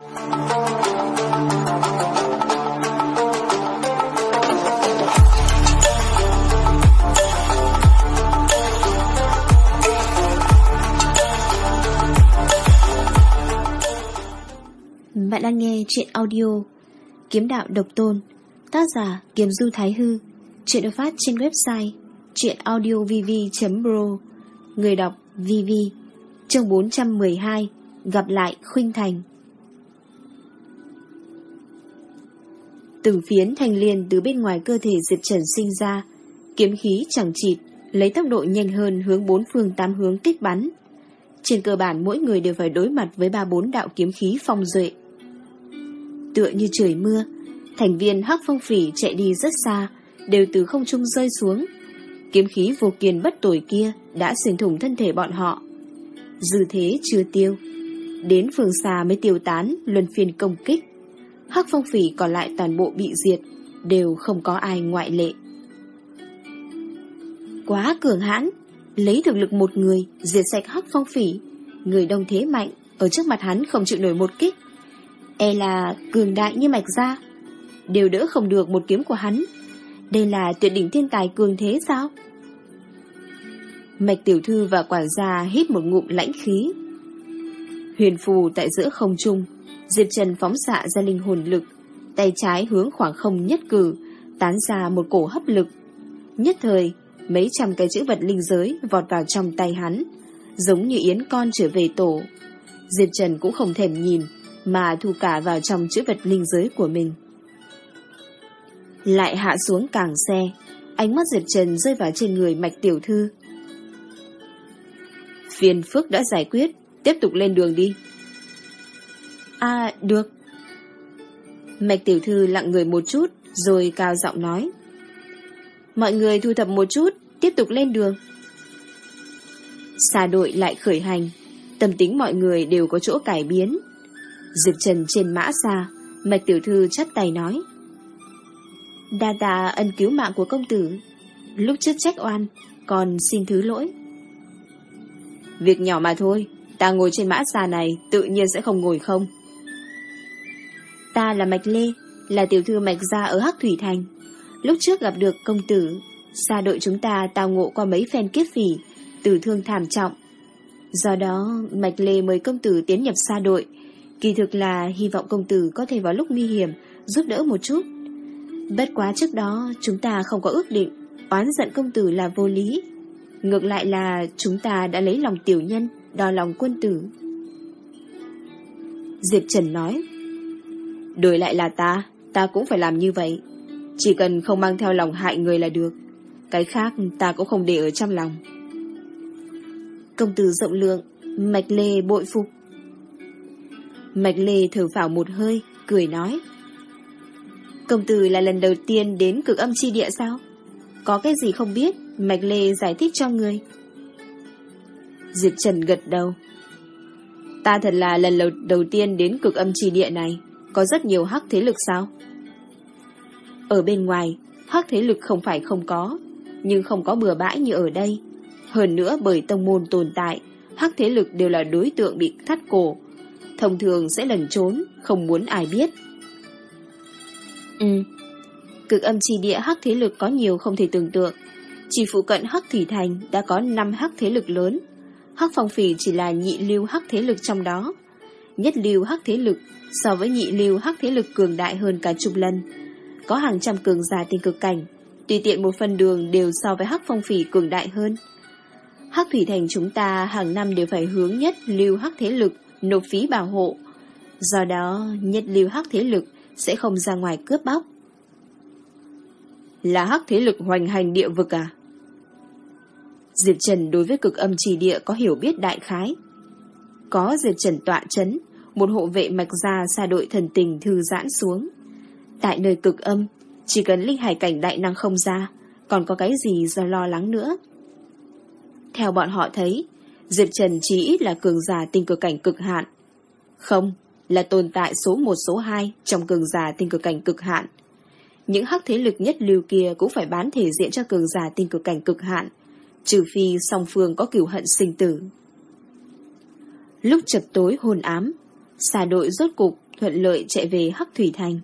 Bạn đang nghe chuyện audio Kiếm đạo độc tôn, Tác giả Kiếm Du Thái Hư. Chuyện được phát trên website chuyenaudiovv.pro Người đọc VV Chương 412 Gặp lại Khuynh Thành. Từng phiến thanh liên từ bên ngoài cơ thể Diệp Trần sinh ra. Kiếm khí chẳng chịt, Lấy tốc độ nhanh hơn hướng bốn phương tám hướng kích bắn. Trên cơ bản, mỗi người đều phải đối mặt với ba bốn đạo kiếm khí phong duệ. Tựa như trời mưa, Thành viên hắc phong phỉ chạy đi rất xa, Đều từ không trung rơi xuống. Kiếm khí vô kiên bất tuổi kia Đã xuyên thủng thân thể bọn họ. Dư thế chưa tiêu, Đến phương xa mới tiêu tán, Luân phiên công kích. Hắc phong phỉ còn lại toàn bộ bị diệt, Đều không có ai ngoại lệ. Quá cường hãn, Lấy thực lực một người, Diệt sạch hắc phong phỉ, Người đông thế mạnh, Ở trước mặt hắn không chịu nổi một kích. E là cường đại như mạch ra Đều đỡ không được một kiếm của hắn. Đây là tuyệt đỉnh thiên tài cường thế sao? Mạch tiểu thư và quản gia hít một ngụm lãnh khí. Huyền phù tại giữa không trung. Diệp Trần phóng xạ ra linh hồn lực, Tay trái hướng khoảng không nhất cử, Tán ra một cổ hấp lực. Nhất thời, Mấy trăm cái chữ vật linh giới Vọt vào trong tay hắn, Giống như yến con trở về tổ. Diệp Trần cũng không thèm nhìn, Mà thu cả vào trong chữ vật linh giới của mình. Lại hạ xuống càng xe, Ánh mắt Diệp Trần rơi vào trên người mạch tiểu thư. Phiền phức đã giải quyết, Tiếp tục lên đường đi. À được. Mạch tiểu thư lặng người một chút, Rồi cao giọng nói. Mọi người thu thập một chút, Tiếp tục lên đường. Xa đội lại khởi hành. Tâm tính mọi người đều có chỗ cải biến. Diệp Trần trên mã xa, Mạch tiểu thư chắt tay nói. Đa đa ân cứu mạng của công tử. Lúc trước trách oan, Còn xin thứ lỗi. Việc nhỏ mà thôi, Ta ngồi trên mã xa này Tự nhiên sẽ không ngồi không? Ta là Mạch Lê, Là tiểu thư Mạch Gia ở Hắc Thủy Thành. Lúc trước gặp được công tử, Xa đội chúng ta tao ngộ qua mấy phen kiếp phỉ, Tử thương thảm trọng. Do đó, Mạch Lê mời công tử tiến nhập xa đội. Kỳ thực là hy vọng công tử có thể vào lúc nguy hiểm, Giúp đỡ một chút. Bất quá trước đó, chúng ta không có ước định, Oán giận công tử là vô lý. Ngược lại là chúng ta đã lấy lòng tiểu nhân, đo lòng quân tử. Diệp Trần nói Đổi lại là ta Ta cũng phải làm như vậy. Chỉ cần không mang theo lòng hại người là được. Cái khác, ta cũng không để ở trong lòng. Công tử rộng lượng, Mạch Lê bội phục. Mạch Lê thở phào một hơi, Cười nói. Công tử là lần đầu tiên đến cực âm chi địa sao? Có cái gì không biết, Mạch Lê giải thích cho người. Diệp Trần gật đầu. Ta thật là lần đầu tiên đến cực âm chi địa này. Có rất nhiều hắc thế lực sao? Ở bên ngoài Hắc thế lực không phải không có Nhưng không có bừa bãi như ở đây. Hơn nữa bởi tông môn tồn tại Hắc thế lực đều là đối tượng bị thắt cổ. Thông thường sẽ lẩn trốn Không muốn ai biết. Ừ. Cực âm chi địa hắc thế lực có nhiều không thể tưởng tượng. Chỉ phụ cận hắc thủy thành Đã có 5 hắc thế lực lớn. Hắc phong phỉ chỉ là nhị lưu hắc thế lực trong đó Nhất lưu hắc thế lực So với nhị lưu hắc thế lực cường đại hơn cả chục lần Có hàng trăm cường giả tình cực cảnh Tùy tiện một phần đường đều so với hắc phong phỉ cường đại hơn Hắc thủy thành chúng ta hàng năm đều phải hướng nhất lưu hắc thế lực nộp phí bảo hộ. Do đó, nhất lưu hắc thế lực sẽ không ra ngoài cướp bóc. Là hắc thế lực hoành hành địa vực à? Diệp Trần đối với cực âm trì địa có hiểu biết đại khái. Có Diệp Trần tọa chấn, một hộ vệ mạch ra xa đội thần tình thư giãn xuống. Tại nơi cực âm, chỉ cần linh hải cảnh đại năng không ra, còn có cái gì do lo lắng nữa. Theo bọn họ thấy, Diệp Trần chỉ ít là cường giả tinh cực cảnh cực hạn. Không, là tồn tại số 1 số 2 trong cường giả tinh cực cảnh cực hạn. Những hắc thế lực nhất lưu kia cũng phải bán thể diện cho cường giả tinh cực cảnh cực hạn, trừ phi song phương có cửu hận sinh tử. Lúc chập tối hồn ám, xà đội rốt cục thuận lợi chạy về Hắc Thủy Thành.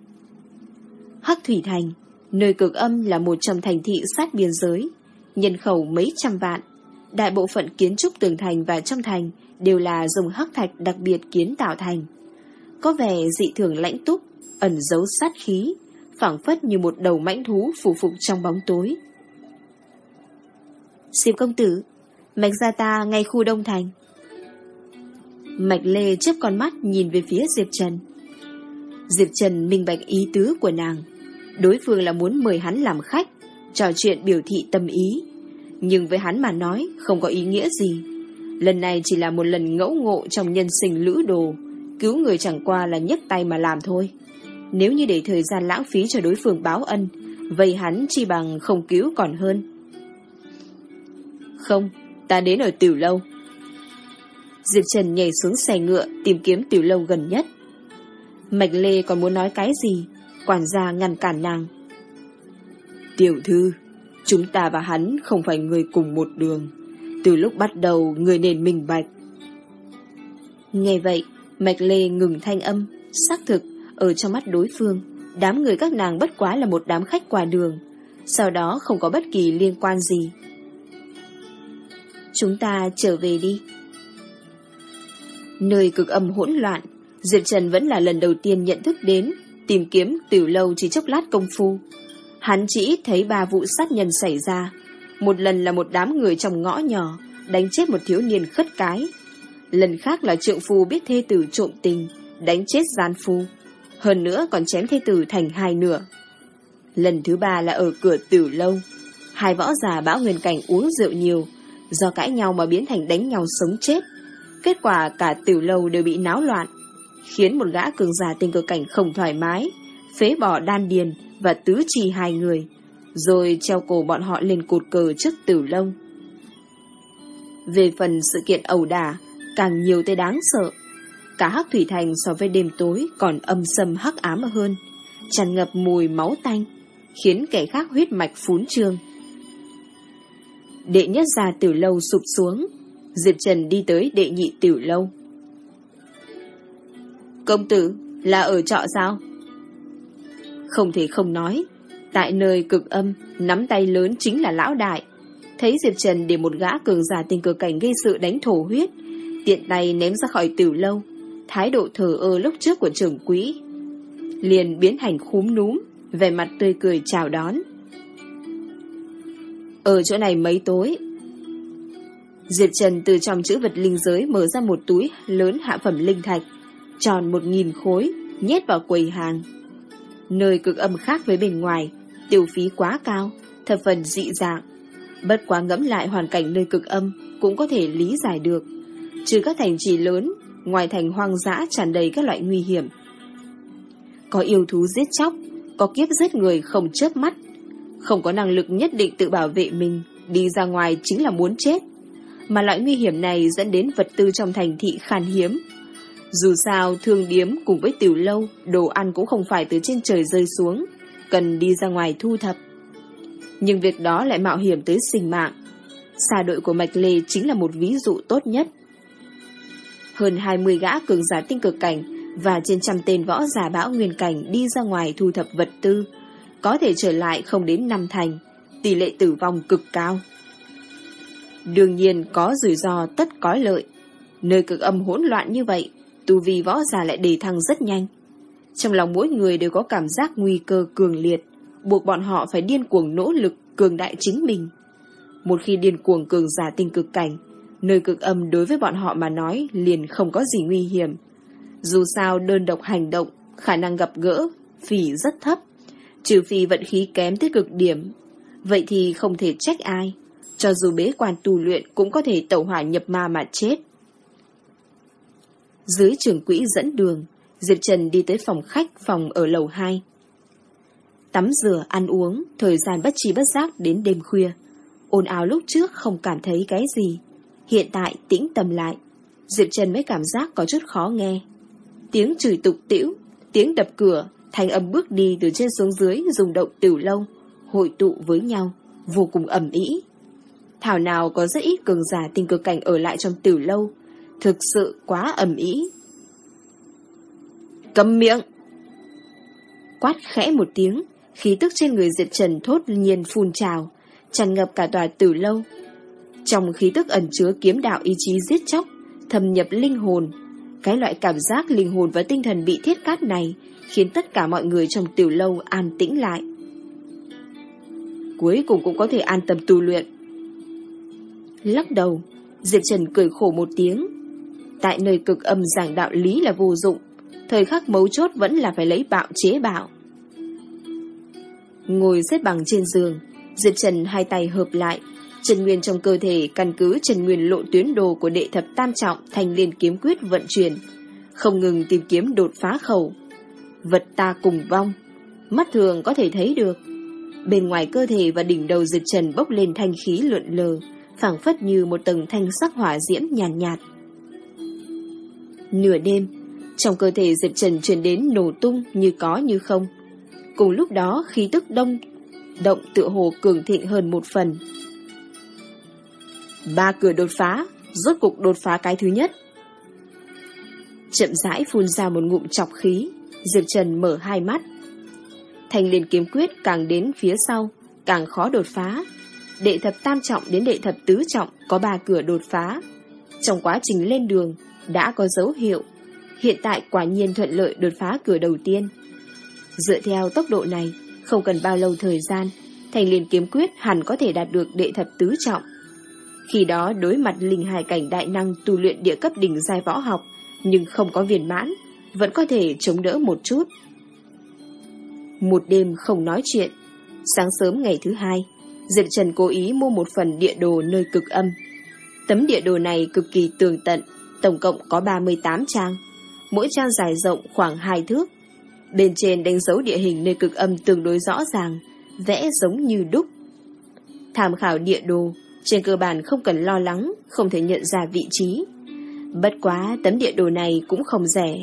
Hắc Thủy Thành, nơi cực âm là một trong thành thị sát biên giới, nhân khẩu mấy trăm vạn. Đại bộ phận kiến trúc tường thành và trong thành đều là dùng hắc thạch đặc biệt kiến tạo thành. Có vẻ dị thường lãnh túc, ẩn giấu sát khí, phảng phất như một đầu mãnh thú phủ phục trong bóng tối. Diệp công tử, mạch gia ta ngay khu Đông Thành. Mạch Lê chớp con mắt nhìn về phía Diệp Trần. Diệp Trần minh bạch ý tứ của nàng. Đối phương là muốn mời hắn làm khách, trò chuyện biểu thị tâm ý. Nhưng với hắn mà nói không có ý nghĩa gì. Lần này chỉ là một lần ngẫu ngộ trong nhân sinh lữ đồ. Cứu người chẳng qua là nhấc tay mà làm thôi. Nếu như để thời gian lãng phí cho đối phương báo ân, vậy hắn chi bằng không cứu còn hơn. Không, ta đến ở tiểu lâu. Diệp Trần nhảy xuống xe ngựa tìm kiếm tiểu lâu gần nhất. Mạch Lê còn muốn nói cái gì, quản gia ngăn cản nàng. Tiểu thư, chúng ta và hắn không phải người cùng một đường. Từ lúc bắt đầu, người nên minh bạch. Nghe vậy, Mạch Lê ngừng thanh âm, xác thực, ở trong mắt đối phương, đám người các nàng bất quá là một đám khách qua đường, sau đó không có bất kỳ liên quan gì. Chúng ta trở về đi. Nơi cực âm hỗn loạn, Diệp Trần vẫn là lần đầu tiên nhận thức đến, tìm kiếm từ lâu chỉ chốc lát công phu. Hắn chỉ thấy ba vụ sát nhân xảy ra. Một lần là một đám người trong ngõ nhỏ, đánh chết một thiếu niên khất cái. Lần khác là trượng phu biết thê tử trộm tình, đánh chết gian phu. Hơn nữa còn chém thê tử thành hai nửa. Lần thứ ba là ở cửa tử lâu. Hai võ già bão nguyên cảnh uống rượu nhiều, do cãi nhau mà biến thành đánh nhau sống chết. Kết quả cả tiểu lâu đều bị náo loạn, khiến một gã cường giả tình cờ cảnh không thoải mái, phế bỏ đan điền và tứ trì hai người, rồi treo cổ bọn họ lên cột cờ trước tử lông. Về phần sự kiện ẩu đả, càng nhiều tới đáng sợ. Cả hắc thủy thành so với đêm tối còn âm sâm hắc ám hơn, tràn ngập mùi máu tanh, khiến kẻ khác huyết mạch phún trương. Đệ nhất gia tử lâu sụp xuống, Diệp Trần đi tới đệ nhị tiểu lâu. Công tử, là ở trọ sao? Không thể không nói, tại nơi cực âm, nắm tay lớn chính là lão đại. Thấy Diệp Trần để một gã cường giả tình cờ cảnh gây sự đánh thổ huyết, tiện tay ném ra khỏi tiểu lâu, thái độ thờ ơ lúc trước của trưởng quỹ. Liền biến thành khúm núm, về mặt tươi cười chào đón. Ở chỗ này mấy tối, Diệp Trần từ trong chữ vật linh giới mở ra một túi lớn hạ phẩm linh thạch, tròn một nghìn khối, nhét vào quầy hàng. Nơi cực âm khác với bên ngoài, tiêu phí quá cao, thập phần dị dạng. Bất quá ngẫm lại hoàn cảnh nơi cực âm cũng có thể lý giải được. Trừ các thành trì lớn, ngoài thành hoang dã tràn đầy các loại nguy hiểm. Có yêu thú giết chóc, có kiếp giết người không chớp mắt, không có năng lực nhất định tự bảo vệ mình, đi ra ngoài chính là muốn chết. Mà loại nguy hiểm này dẫn đến vật tư trong thành thị khan hiếm, dù sao, thương điếm cùng với tiểu lâu, đồ ăn cũng không phải từ trên trời rơi xuống, cần đi ra ngoài thu thập. Nhưng việc đó lại mạo hiểm tới sinh mạng. Xa đội của Mạch Lê chính là một ví dụ tốt nhất. Hơn 20 gã cường giả tinh cực cảnh và trên trăm tên võ giả bão nguyên cảnh đi ra ngoài thu thập vật tư, có thể trở lại không đến năm thành, tỷ lệ tử vong cực cao. Đương nhiên có rủi ro tất có lợi. Nơi cực âm hỗn loạn như vậy, tu vi võ giả lại đề thăng rất nhanh. Trong lòng mỗi người đều có cảm giác nguy cơ cường liệt, buộc bọn họ phải điên cuồng nỗ lực cường đại chính mình. Một khi điên cuồng cường giả tinh cực cảnh, nơi cực âm đối với bọn họ mà nói liền không có gì nguy hiểm. Dù sao đơn độc hành động, khả năng gặp gỡ, phỉ rất thấp, trừ phi vận khí kém tới cực điểm. Vậy thì không thể trách ai, cho dù bế quan tu luyện cũng có thể tẩu hỏa nhập ma mà chết. Dưới trường quỹ dẫn đường, Diệp Trần đi tới phòng khách phòng ở lầu 2. Tắm rửa, ăn uống, thời gian bất chi bất giác đến đêm khuya. Ồn ào lúc trước không cảm thấy cái gì. Hiện tại tĩnh tâm lại. Diệp Trần mới cảm giác có chút khó nghe. Tiếng chửi tục tĩu, tiếng đập cửa, thanh âm bước đi từ trên xuống dưới dùng động tiểu lâu, hội tụ với nhau, vô cùng ẩm ý. Thảo nào có rất ít cường giả tình cực cảnh ở lại trong tiểu lâu, Thực sự quá ẩm ý. Cầm miệng! Quát khẽ một tiếng, khí tức trên người Diệp Trần thốt nhiên phun trào, tràn ngập cả tòa tử lâu. Trong khí tức ẩn chứa kiếm đạo ý chí giết chóc, thâm nhập linh hồn. Cái loại cảm giác linh hồn và tinh thần bị thiết cát này khiến tất cả mọi người trong tiểu lâu an tĩnh lại. Cuối cùng cũng có thể an tâm tu luyện. Lắc đầu, Diệp Trần cười khổ một tiếng. Tại nơi cực âm giảng đạo lý là vô dụng, thời khắc mấu chốt vẫn là phải lấy bạo chế bạo. Ngồi xếp bằng trên giường, Diệp Trần hai tay hợp lại, Trần Nguyên trong cơ thể căn cứ Trần Nguyên lộ tuyến đồ của đệ thập tam trọng thành liên kiếm quyết vận chuyển, không ngừng tìm kiếm đột phá khẩu. Vật ta cùng vong, mắt thường có thể thấy được. Bên ngoài cơ thể và đỉnh đầu Diệp Trần bốc lên thanh khí lượn lờ, phảng phất như một tầng thanh sắc hỏa diễm nhàn nhạt, nhạt. Nửa đêm, trong cơ thể Diệp Trần truyền đến nổ tung như có như không. Cùng lúc đó khí tức đông, động tựa hồ cường thịnh hơn một phần. Ba cửa đột phá, rốt cục đột phá cái thứ nhất. Chậm rãi phun ra một ngụm chọc khí, Diệp Trần mở hai mắt. Thành liền kiếm quyết càng đến phía sau, càng khó đột phá. Đệ thập tam trọng đến đệ thập tứ trọng có ba cửa đột phá. Trong quá trình lên đường, đã có dấu hiệu. Hiện tại quả nhiên thuận lợi đột phá cửa đầu tiên. Dựa theo tốc độ này, không cần bao lâu thời gian, thành liền kiếm quyết hẳn có thể đạt được đệ thập tứ trọng. Khi đó đối mặt linh hài cảnh đại năng tu luyện địa cấp đỉnh giai võ học, nhưng không có viên mãn, vẫn có thể chống đỡ một chút. Một đêm không nói chuyện, sáng sớm ngày thứ hai, Diệp Trần cố ý mua một phần địa đồ nơi cực âm. Tấm địa đồ này cực kỳ tường tận, tổng cộng có 38 trang, mỗi trang dài rộng khoảng 2 thước. Bên trên đánh dấu địa hình nơi cực âm tương đối rõ ràng, vẽ giống như đúc. Tham khảo địa đồ, trên cơ bản không cần lo lắng, không thể nhận ra vị trí. Bất quá tấm địa đồ này cũng không rẻ,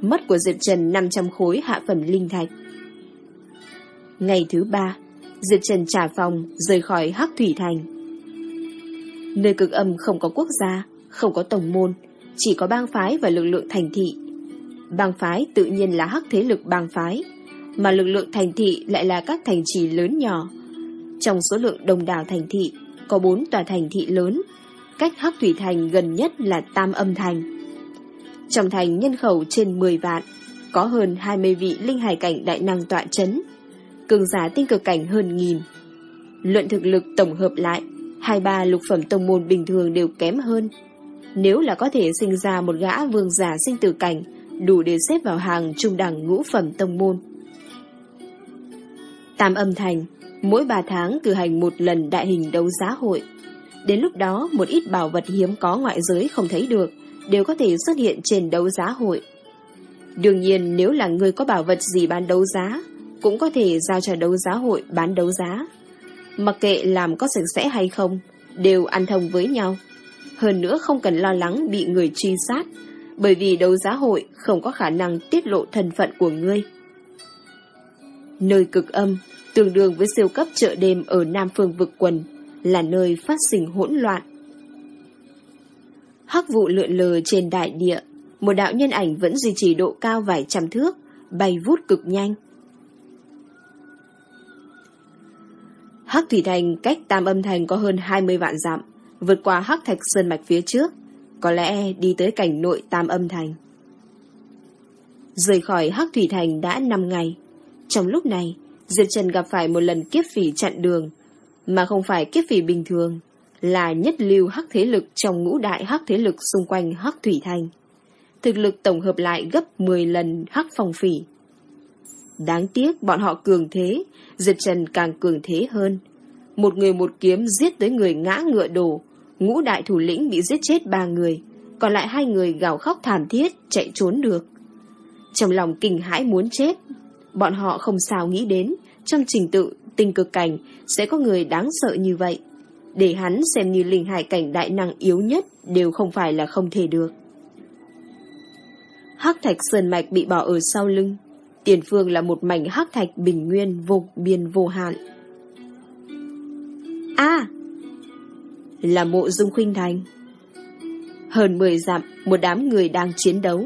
mất của Diệp Trần 500 khối hạ phẩm linh thạch. Ngày thứ ba, Diệp Trần trả phòng, rời khỏi Hắc Thủy Thành. Nơi cực âm không có quốc gia, không có tổng môn, chỉ có bang phái và lực lượng thành thị. Bang phái tự nhiên là hắc thế lực bang phái, mà lực lượng thành thị lại là các thành trì lớn nhỏ. Trong số lượng đồng đảo thành thị, có bốn tòa thành thị lớn, cách Hắc Thủy Thành gần nhất là Tam Âm Thành. Trong thành nhân khẩu trên 10 vạn, có hơn 20 vị linh hải cảnh đại năng tọa chấn, cường giả tinh cực cảnh hơn nghìn. Luận thực lực tổng hợp lại, hai ba lục phẩm tông môn bình thường đều kém hơn. Nếu là có thể sinh ra một gã vương giả sinh tử cảnh, đủ để xếp vào hàng trung đẳng ngũ phẩm tông môn. Tam âm thành, mỗi ba tháng cử hành một lần đại hình đấu giá hội. Đến lúc đó, một ít bảo vật hiếm có ngoại giới không thấy được, đều có thể xuất hiện trên đấu giá hội. Đương nhiên, nếu là người có bảo vật gì bán đấu giá, cũng có thể giao cho đấu giá hội bán đấu giá. Mặc kệ làm có sạch sẽ hay không, đều ăn thông với nhau. Hơn nữa không cần lo lắng bị người truy sát, bởi vì đấu giá hội không có khả năng tiết lộ thân phận của ngươi. Nơi cực âm, tương đương với siêu cấp chợ đêm ở Nam Phương vực quần, là nơi phát sinh hỗn loạn. Hắc vụ lượn lờ trên đại địa, một đạo nhân ảnh vẫn duy trì độ cao vài trăm thước, bay vút cực nhanh. Hắc Thủy Thành cách Tam Âm Thành có hơn 20 vạn dặm, vượt qua Hắc Thạch Sơn Mạch phía trước, có lẽ đi tới cảnh nội Tam Âm Thành. Rời khỏi Hắc Thủy Thành đã 5 ngày. Trong lúc này, Diệp Trần gặp phải một lần kiếp phỉ chặn đường, mà không phải kiếp phỉ bình thường, là nhất lưu hắc thế lực trong ngũ đại hắc thế lực xung quanh hắc thủy thành. Thực lực tổng hợp lại gấp 10 lần hắc phòng phỉ. Đáng tiếc bọn họ cường thế, Diệp Trần càng cường thế hơn. Một người một kiếm giết tới người ngã ngựa đổ, ngũ đại thủ lĩnh bị giết chết ba người, còn lại hai người gào khóc thảm thiết, chạy trốn được. Trong lòng kinh hãi muốn chết, bọn họ không sao nghĩ đến, trong trình tự tình cực cảnh sẽ có người đáng sợ như vậy. Để hắn xem như linh hải cảnh đại năng yếu nhất đều không phải là không thể được. Hắc thạch sơn mạch bị bỏ ở sau lưng. Tiền phương là một mảnh hắc thạch bình nguyên vô biên vô hạn. a Là mộ dung khuynh thành. Hơn 10 dặm, một đám người đang chiến đấu.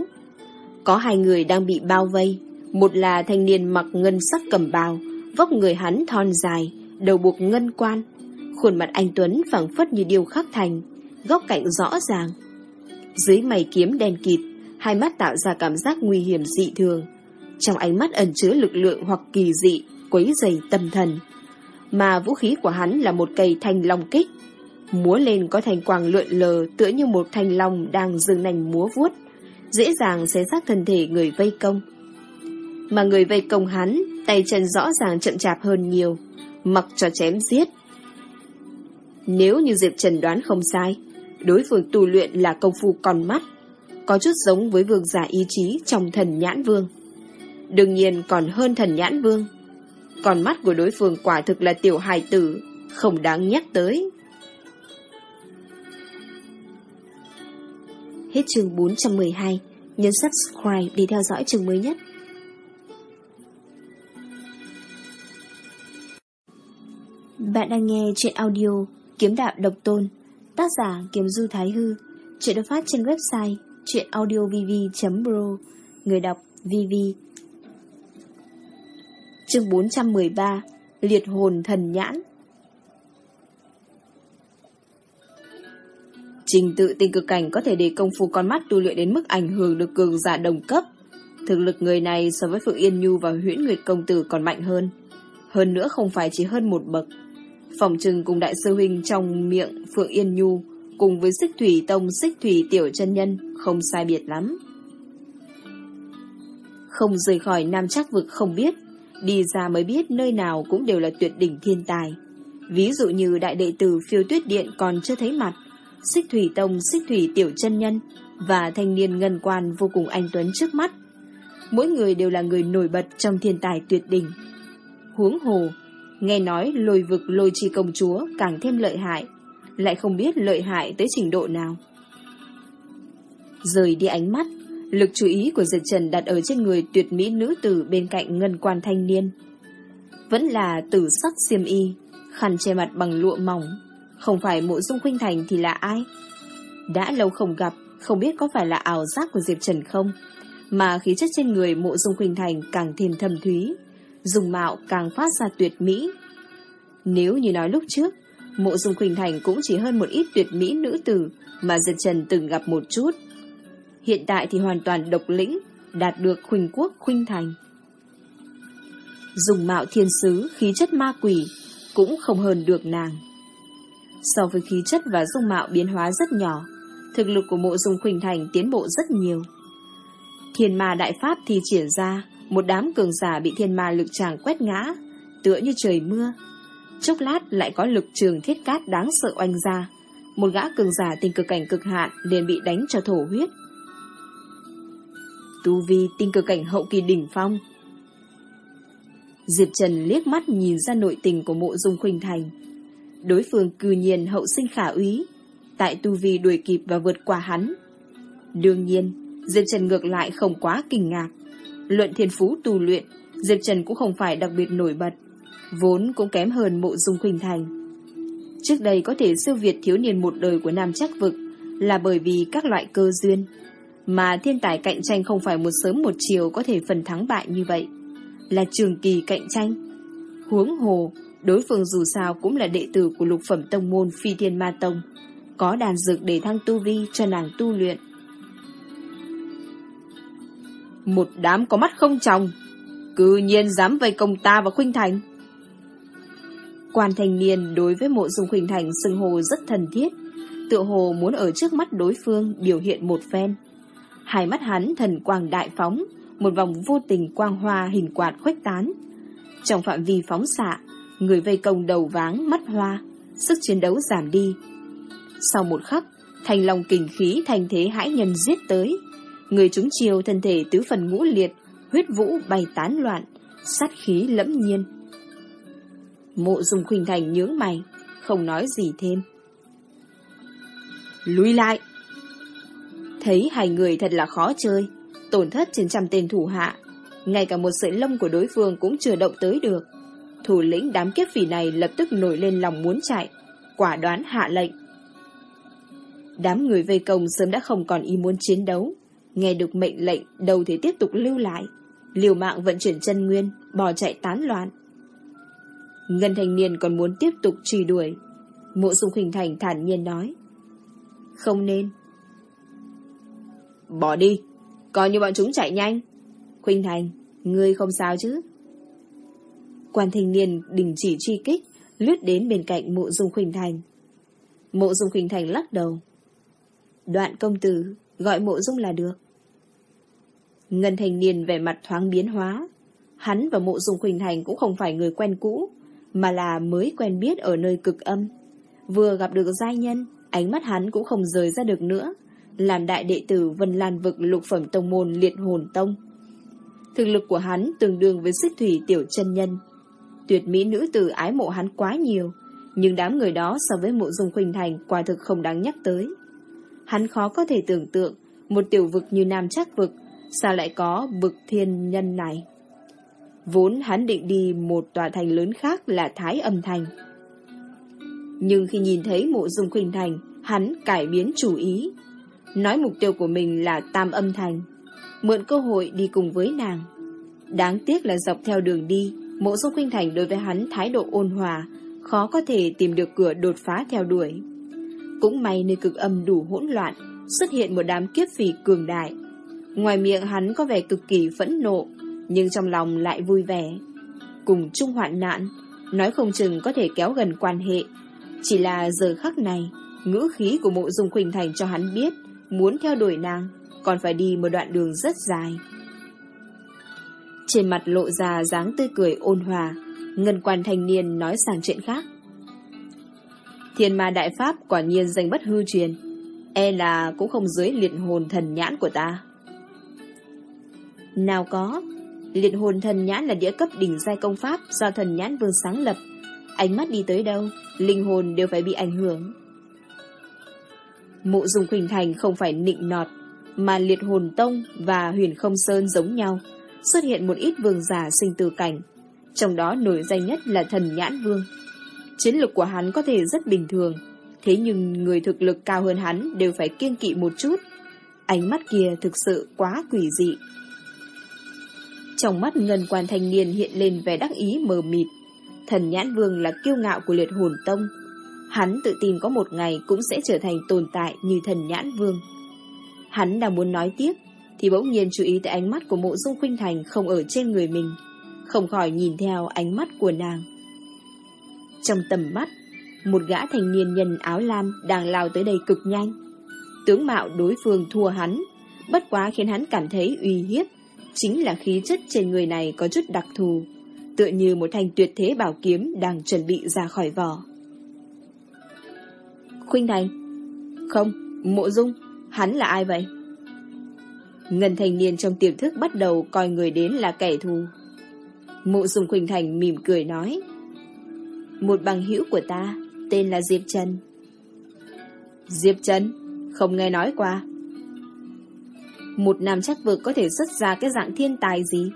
Có hai người đang bị bao vây. Một là thanh niên mặc ngân sắc cầm bào, vóc người hắn thon dài, đầu buộc ngân quan. Khuôn mặt anh Tuấn phẳng phất như điêu khắc thành, góc cạnh rõ ràng. Dưới mày kiếm đen kịt, hai mắt tạo ra cảm giác nguy hiểm dị thường. Trong ánh mắt ẩn chứa lực lượng hoặc kỳ dị, quấy dày tâm thần. Mà vũ khí của hắn là một cây thanh long kích. Múa lên có thành quang lượn lờ tựa như một thanh long đang dừng nành múa vuốt, dễ dàng xé xác thân thể người vây công. Mà người vây công hắn, tay chân rõ ràng chậm chạp hơn nhiều, mặc cho chém giết. Nếu như Diệp Trần đoán không sai, đối phương tu luyện là công phu con mắt, có chút giống với vương giả ý chí trong thần nhãn vương. Đương nhiên còn hơn thần nhãn vương. Còn mắt của đối phương quả thực là tiểu hài tử, không đáng nhắc tới. Hết chương 412, nhấn subscribe để theo dõi chương mới nhất. Bạn đang nghe chuyện audio Kiếm đạo độc tôn Tác giả Kiếm Du Thái Hư Chuyện được phát trên website Chuyện audiovv.pro Người đọc VV Chương 413 Liệt hồn thần nhãn Trình tự tinh cực cảnh có thể để công phu con mắt tu luyện đến mức ảnh hưởng được cường giả đồng cấp. Thực lực người này so với Phượng Yên Nhu và huyễn Nguyệt Công Tử còn mạnh hơn. Hơn nữa không phải chỉ hơn một bậc. Phòng trừng cùng đại sư huynh trong miệng Phượng Yên Nhu cùng với xích thủy tông xích thủy tiểu chân nhân không sai biệt lắm. Không rời khỏi Nam Trác Vực không biết, đi ra mới biết nơi nào cũng đều là tuyệt đỉnh thiên tài. Ví dụ như đại đệ tử phiêu tuyết điện còn chưa thấy mặt, xích thủy tông xích thủy tiểu chân nhân và thanh niên ngân quan vô cùng anh tuấn trước mắt. Mỗi người đều là người nổi bật trong thiên tài tuyệt đỉnh. Huống hồ, nghe nói lôi vực lôi chi công chúa càng thêm lợi hại, lại không biết lợi hại tới trình độ nào. Rời đi ánh mắt, lực chú ý của Diệp Trần đặt ở trên người tuyệt mỹ nữ tử bên cạnh ngân quan thanh niên. Vẫn là tử sắc xiêm y, khăn che mặt bằng lụa mỏng, không phải mộ dung khuynh thành thì là ai? Đã lâu không gặp, không biết có phải là ảo giác của Diệp Trần không? Mà khí chất trên người mộ dung khuynh thành càng thêm thâm thúy, dùng mạo càng phát ra tuyệt mỹ. Nếu như nói lúc trước, mộ dung khuynh thành cũng chỉ hơn một ít tuyệt mỹ nữ tử mà Diệp Trần từng gặp một chút. Hiện tại thì hoàn toàn độc lĩnh, đạt được khuynh quốc khuynh thành. Dùng mạo thiên sứ, khí chất ma quỷ, cũng không hơn được nàng. So với khí chất và dung mạo biến hóa rất nhỏ, thực lực của mộ dung khuynh thành tiến bộ rất nhiều. Thiên ma đại pháp thì triển ra, một đám cường giả bị thiên ma lực tràng quét ngã, tựa như trời mưa. Chốc lát lại có lực trường thiết cát đáng sợ oanh ra, một gã cường giả tình cực cảnh cực hạn liền bị đánh cho thổ huyết. Tu vi tinh cực cảnh hậu kỳ đỉnh phong. Diệp Trần liếc mắt nhìn ra nội tình của mộ dung khuynh thành, Đối phương cư nhiên hậu sinh khả úy, tại tu vi đuổi kịp và vượt qua hắn. Đương nhiên, Diệp Trần ngược lại không quá kinh ngạc. Luận thiên phú tu luyện, Diệp Trần cũng không phải đặc biệt nổi bật, vốn cũng kém hơn mộ dung khuynh thành. Trước đây có thể siêu việt thiếu niên một đời của Nam Chắc Vực là bởi vì các loại cơ duyên, mà thiên tài cạnh tranh không phải một sớm một chiều có thể phần thắng bại như vậy, là trường kỳ cạnh tranh. Huống hồ, Đối phương dù sao cũng là đệ tử của lục phẩm tông môn Phi Thiên Ma Tông, có đàn dược để thăng tu vi cho nàng tu luyện. Một đám có mắt không chồng cư nhiên dám vây công ta và Khuynh Thành. Quan thanh niên đối với mộ dung Khuynh Thành xưng hồ rất thân thiết, tựa hồ muốn ở trước mắt đối phương biểu hiện một phen. Hai mắt hắn thần quang đại phóng, một vòng vô tình quang hoa hình quạt khuếch tán. Trong phạm vi phóng xạ, Người vây công đầu váng mắt hoa Sức chiến đấu giảm đi. Sau một khắc Thành lòng kình khí thành thế hãi nhân giết tới. Người chúng chiều thân thể tứ phần ngũ liệt Huyết vũ bay tán loạn Sát khí lẫm nhiên. Mộ dùng khuynh thành nhướng mày Không nói gì thêm. Lùi lại! Thấy hai người thật là khó chơi Tổn thất trên trăm tên thủ hạ. Ngay cả một sợi lông của đối phương cũng chưa động tới được. Thủ lĩnh đám kiếp phỉ này lập tức nổi lên lòng muốn chạy, quả đoán hạ lệnh. Đám người vây công sớm đã không còn ý muốn chiến đấu, Nghe được mệnh lệnh Đầu thì tiếp tục lưu lại. Liều mạng vận chuyển chân nguyên Bỏ chạy tán loạn. Ngân thanh niên còn muốn tiếp tục truy đuổi. Mộ dung khinh thành thản nhiên nói Không nên Bỏ đi. Coi như bọn chúng chạy nhanh. Khuynh thành, Ngươi không sao chứ? Quan thanh niên đình chỉ truy kích, Lướt đến bên cạnh mộ dung khuynh thành. Mộ dung khuynh thành lắc đầu. Đoạn công tử, Gọi mộ dung là được. Ngân thanh niên về mặt thoáng biến hóa. Hắn và mộ dung khuynh thành Cũng không phải người quen cũ, Mà là mới quen biết ở nơi cực âm. Vừa gặp được giai nhân, Ánh mắt hắn cũng không rời ra được nữa. Làm đại đệ tử Vân Lan Vực lục phẩm tông môn liệt hồn tông. Thực lực của hắn tương đương với xích thủy tiểu chân nhân. Tuyệt mỹ nữ tử ái mộ hắn quá nhiều, Nhưng đám người đó so với mộ dung khuynh thành Quả thực không đáng nhắc tới. Hắn khó có thể tưởng tượng Một tiểu vực như Nam Chắc Vực Sao lại có vực thiên nhân này. Vốn hắn định đi Một tòa thành lớn khác là Thái Âm Thành. Nhưng khi nhìn thấy mộ dung khuynh thành, Hắn cải biến chủ ý. Nói mục tiêu của mình là Tam Âm Thành. Mượn cơ hội đi cùng với nàng. Đáng tiếc là dọc theo đường đi, Mộ dung khuynh thành đối với hắn thái độ ôn hòa, Khó có thể tìm được cửa đột phá theo đuổi. Cũng may nơi cực âm đủ hỗn loạn, Xuất hiện một đám kiếp phỉ cường đại. Ngoài miệng hắn có vẻ cực kỳ phẫn nộ, Nhưng trong lòng lại vui vẻ. Cùng chung hoạn nạn, Nói không chừng có thể kéo gần quan hệ. Chỉ là giờ khắc này, Ngữ khí của mộ dung khuynh thành cho hắn biết Muốn theo đuổi nàng, Còn phải đi một đoạn đường rất dài. Trên mặt lộ ra dáng tươi cười ôn hòa, Ngân quan thanh niên nói sang chuyện khác. Thiên ma đại pháp quả nhiên danh bất hư truyền E là cũng không dưới liệt hồn thần nhãn của ta. Nào có, Liệt hồn thần nhãn là đĩa cấp đỉnh giai công pháp Do thần nhãn vương sáng lập, Ánh mắt đi tới đâu, Linh hồn đều phải bị ảnh hưởng. Mộ Dung khuynh thành không phải nịnh nọt Mà liệt hồn tông và huyền không sơn giống nhau xuất hiện một ít vương giả sinh từ cảnh. Trong đó nổi danh nhất là thần nhãn vương. Chiến lực của hắn có thể rất bình thường, thế nhưng người thực lực cao hơn hắn đều phải kiên kỵ một chút. Ánh mắt kia thực sự quá quỷ dị. Trong mắt ngân quan thanh niên hiện lên vẻ đắc ý mờ mịt. Thần nhãn vương là kiêu ngạo của liệt hồn tông. Hắn tự tin có một ngày cũng sẽ trở thành tồn tại như thần nhãn vương. Hắn đang muốn nói tiếp thì bỗng nhiên chú ý tới ánh mắt của mộ dung khuynh thành không ở trên người mình, không khỏi nhìn theo ánh mắt của nàng. Trong tầm mắt, một gã thành niên nhân áo lam đang lao tới đây cực nhanh. Tướng mạo đối phương thua hắn, bất quá khiến hắn cảm thấy uy hiếp, chính là khí chất trên người này có chút đặc thù, tựa như một thanh tuyệt thế bảo kiếm đang chuẩn bị ra khỏi vỏ. Khuynh Thành Không, Mộ Dung, hắn là ai vậy? Ngân thanh niên trong tiềm thức bắt đầu coi người đến là kẻ thù. Mộ Dung Khuynh Thành mỉm cười nói. Một bằng hữu của ta, tên là Diệp Trần. Diệp Trần? Không nghe nói qua. Một nam chắc vực có thể xuất ra cái dạng thiên tài gì?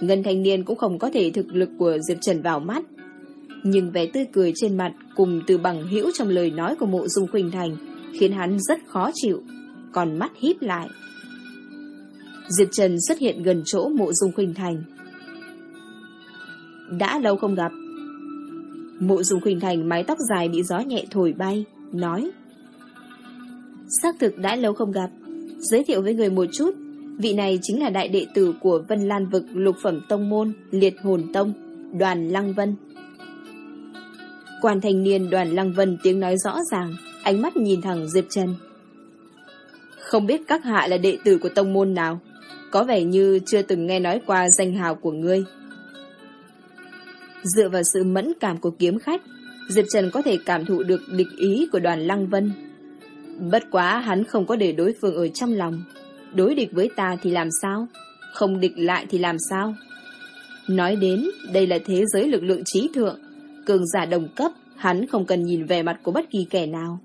Ngân thanh niên cũng không có thể thực lực của Diệp Trần vào mắt. Nhưng vẻ tươi cười trên mặt cùng từ bằng hữu trong lời nói của mộ dung khuynh thành khiến hắn rất khó chịu, còn mắt híp lại. Diệp Trần xuất hiện gần chỗ mộ dung khuynh thành. Đã lâu không gặp. Mộ dung khuynh thành mái tóc dài bị gió nhẹ thổi bay, nói. Xác thực đã lâu không gặp. Giới thiệu với người một chút, vị này chính là đại đệ tử của Vân Lan Vực lục phẩm tông môn, liệt hồn tông, đoàn Lăng Vân. Quan thanh niên đoàn Lăng Vân tiếng nói rõ ràng, ánh mắt nhìn thẳng Diệp Trần. Không biết các hạ là đệ tử của tông môn nào? Có vẻ như chưa từng nghe nói qua danh hào của ngươi. Dựa vào sự mẫn cảm của kiếm khách, Diệp Trần có thể cảm thụ được địch ý của đoàn Lăng Vân. Bất quá hắn không có để đối phương ở trong lòng. Đối địch với ta thì làm sao? Không địch lại thì làm sao? Nói đến, đây là thế giới lực lượng trí thượng. Cường giả đồng cấp, hắn không cần nhìn về mặt của bất kỳ kẻ nào.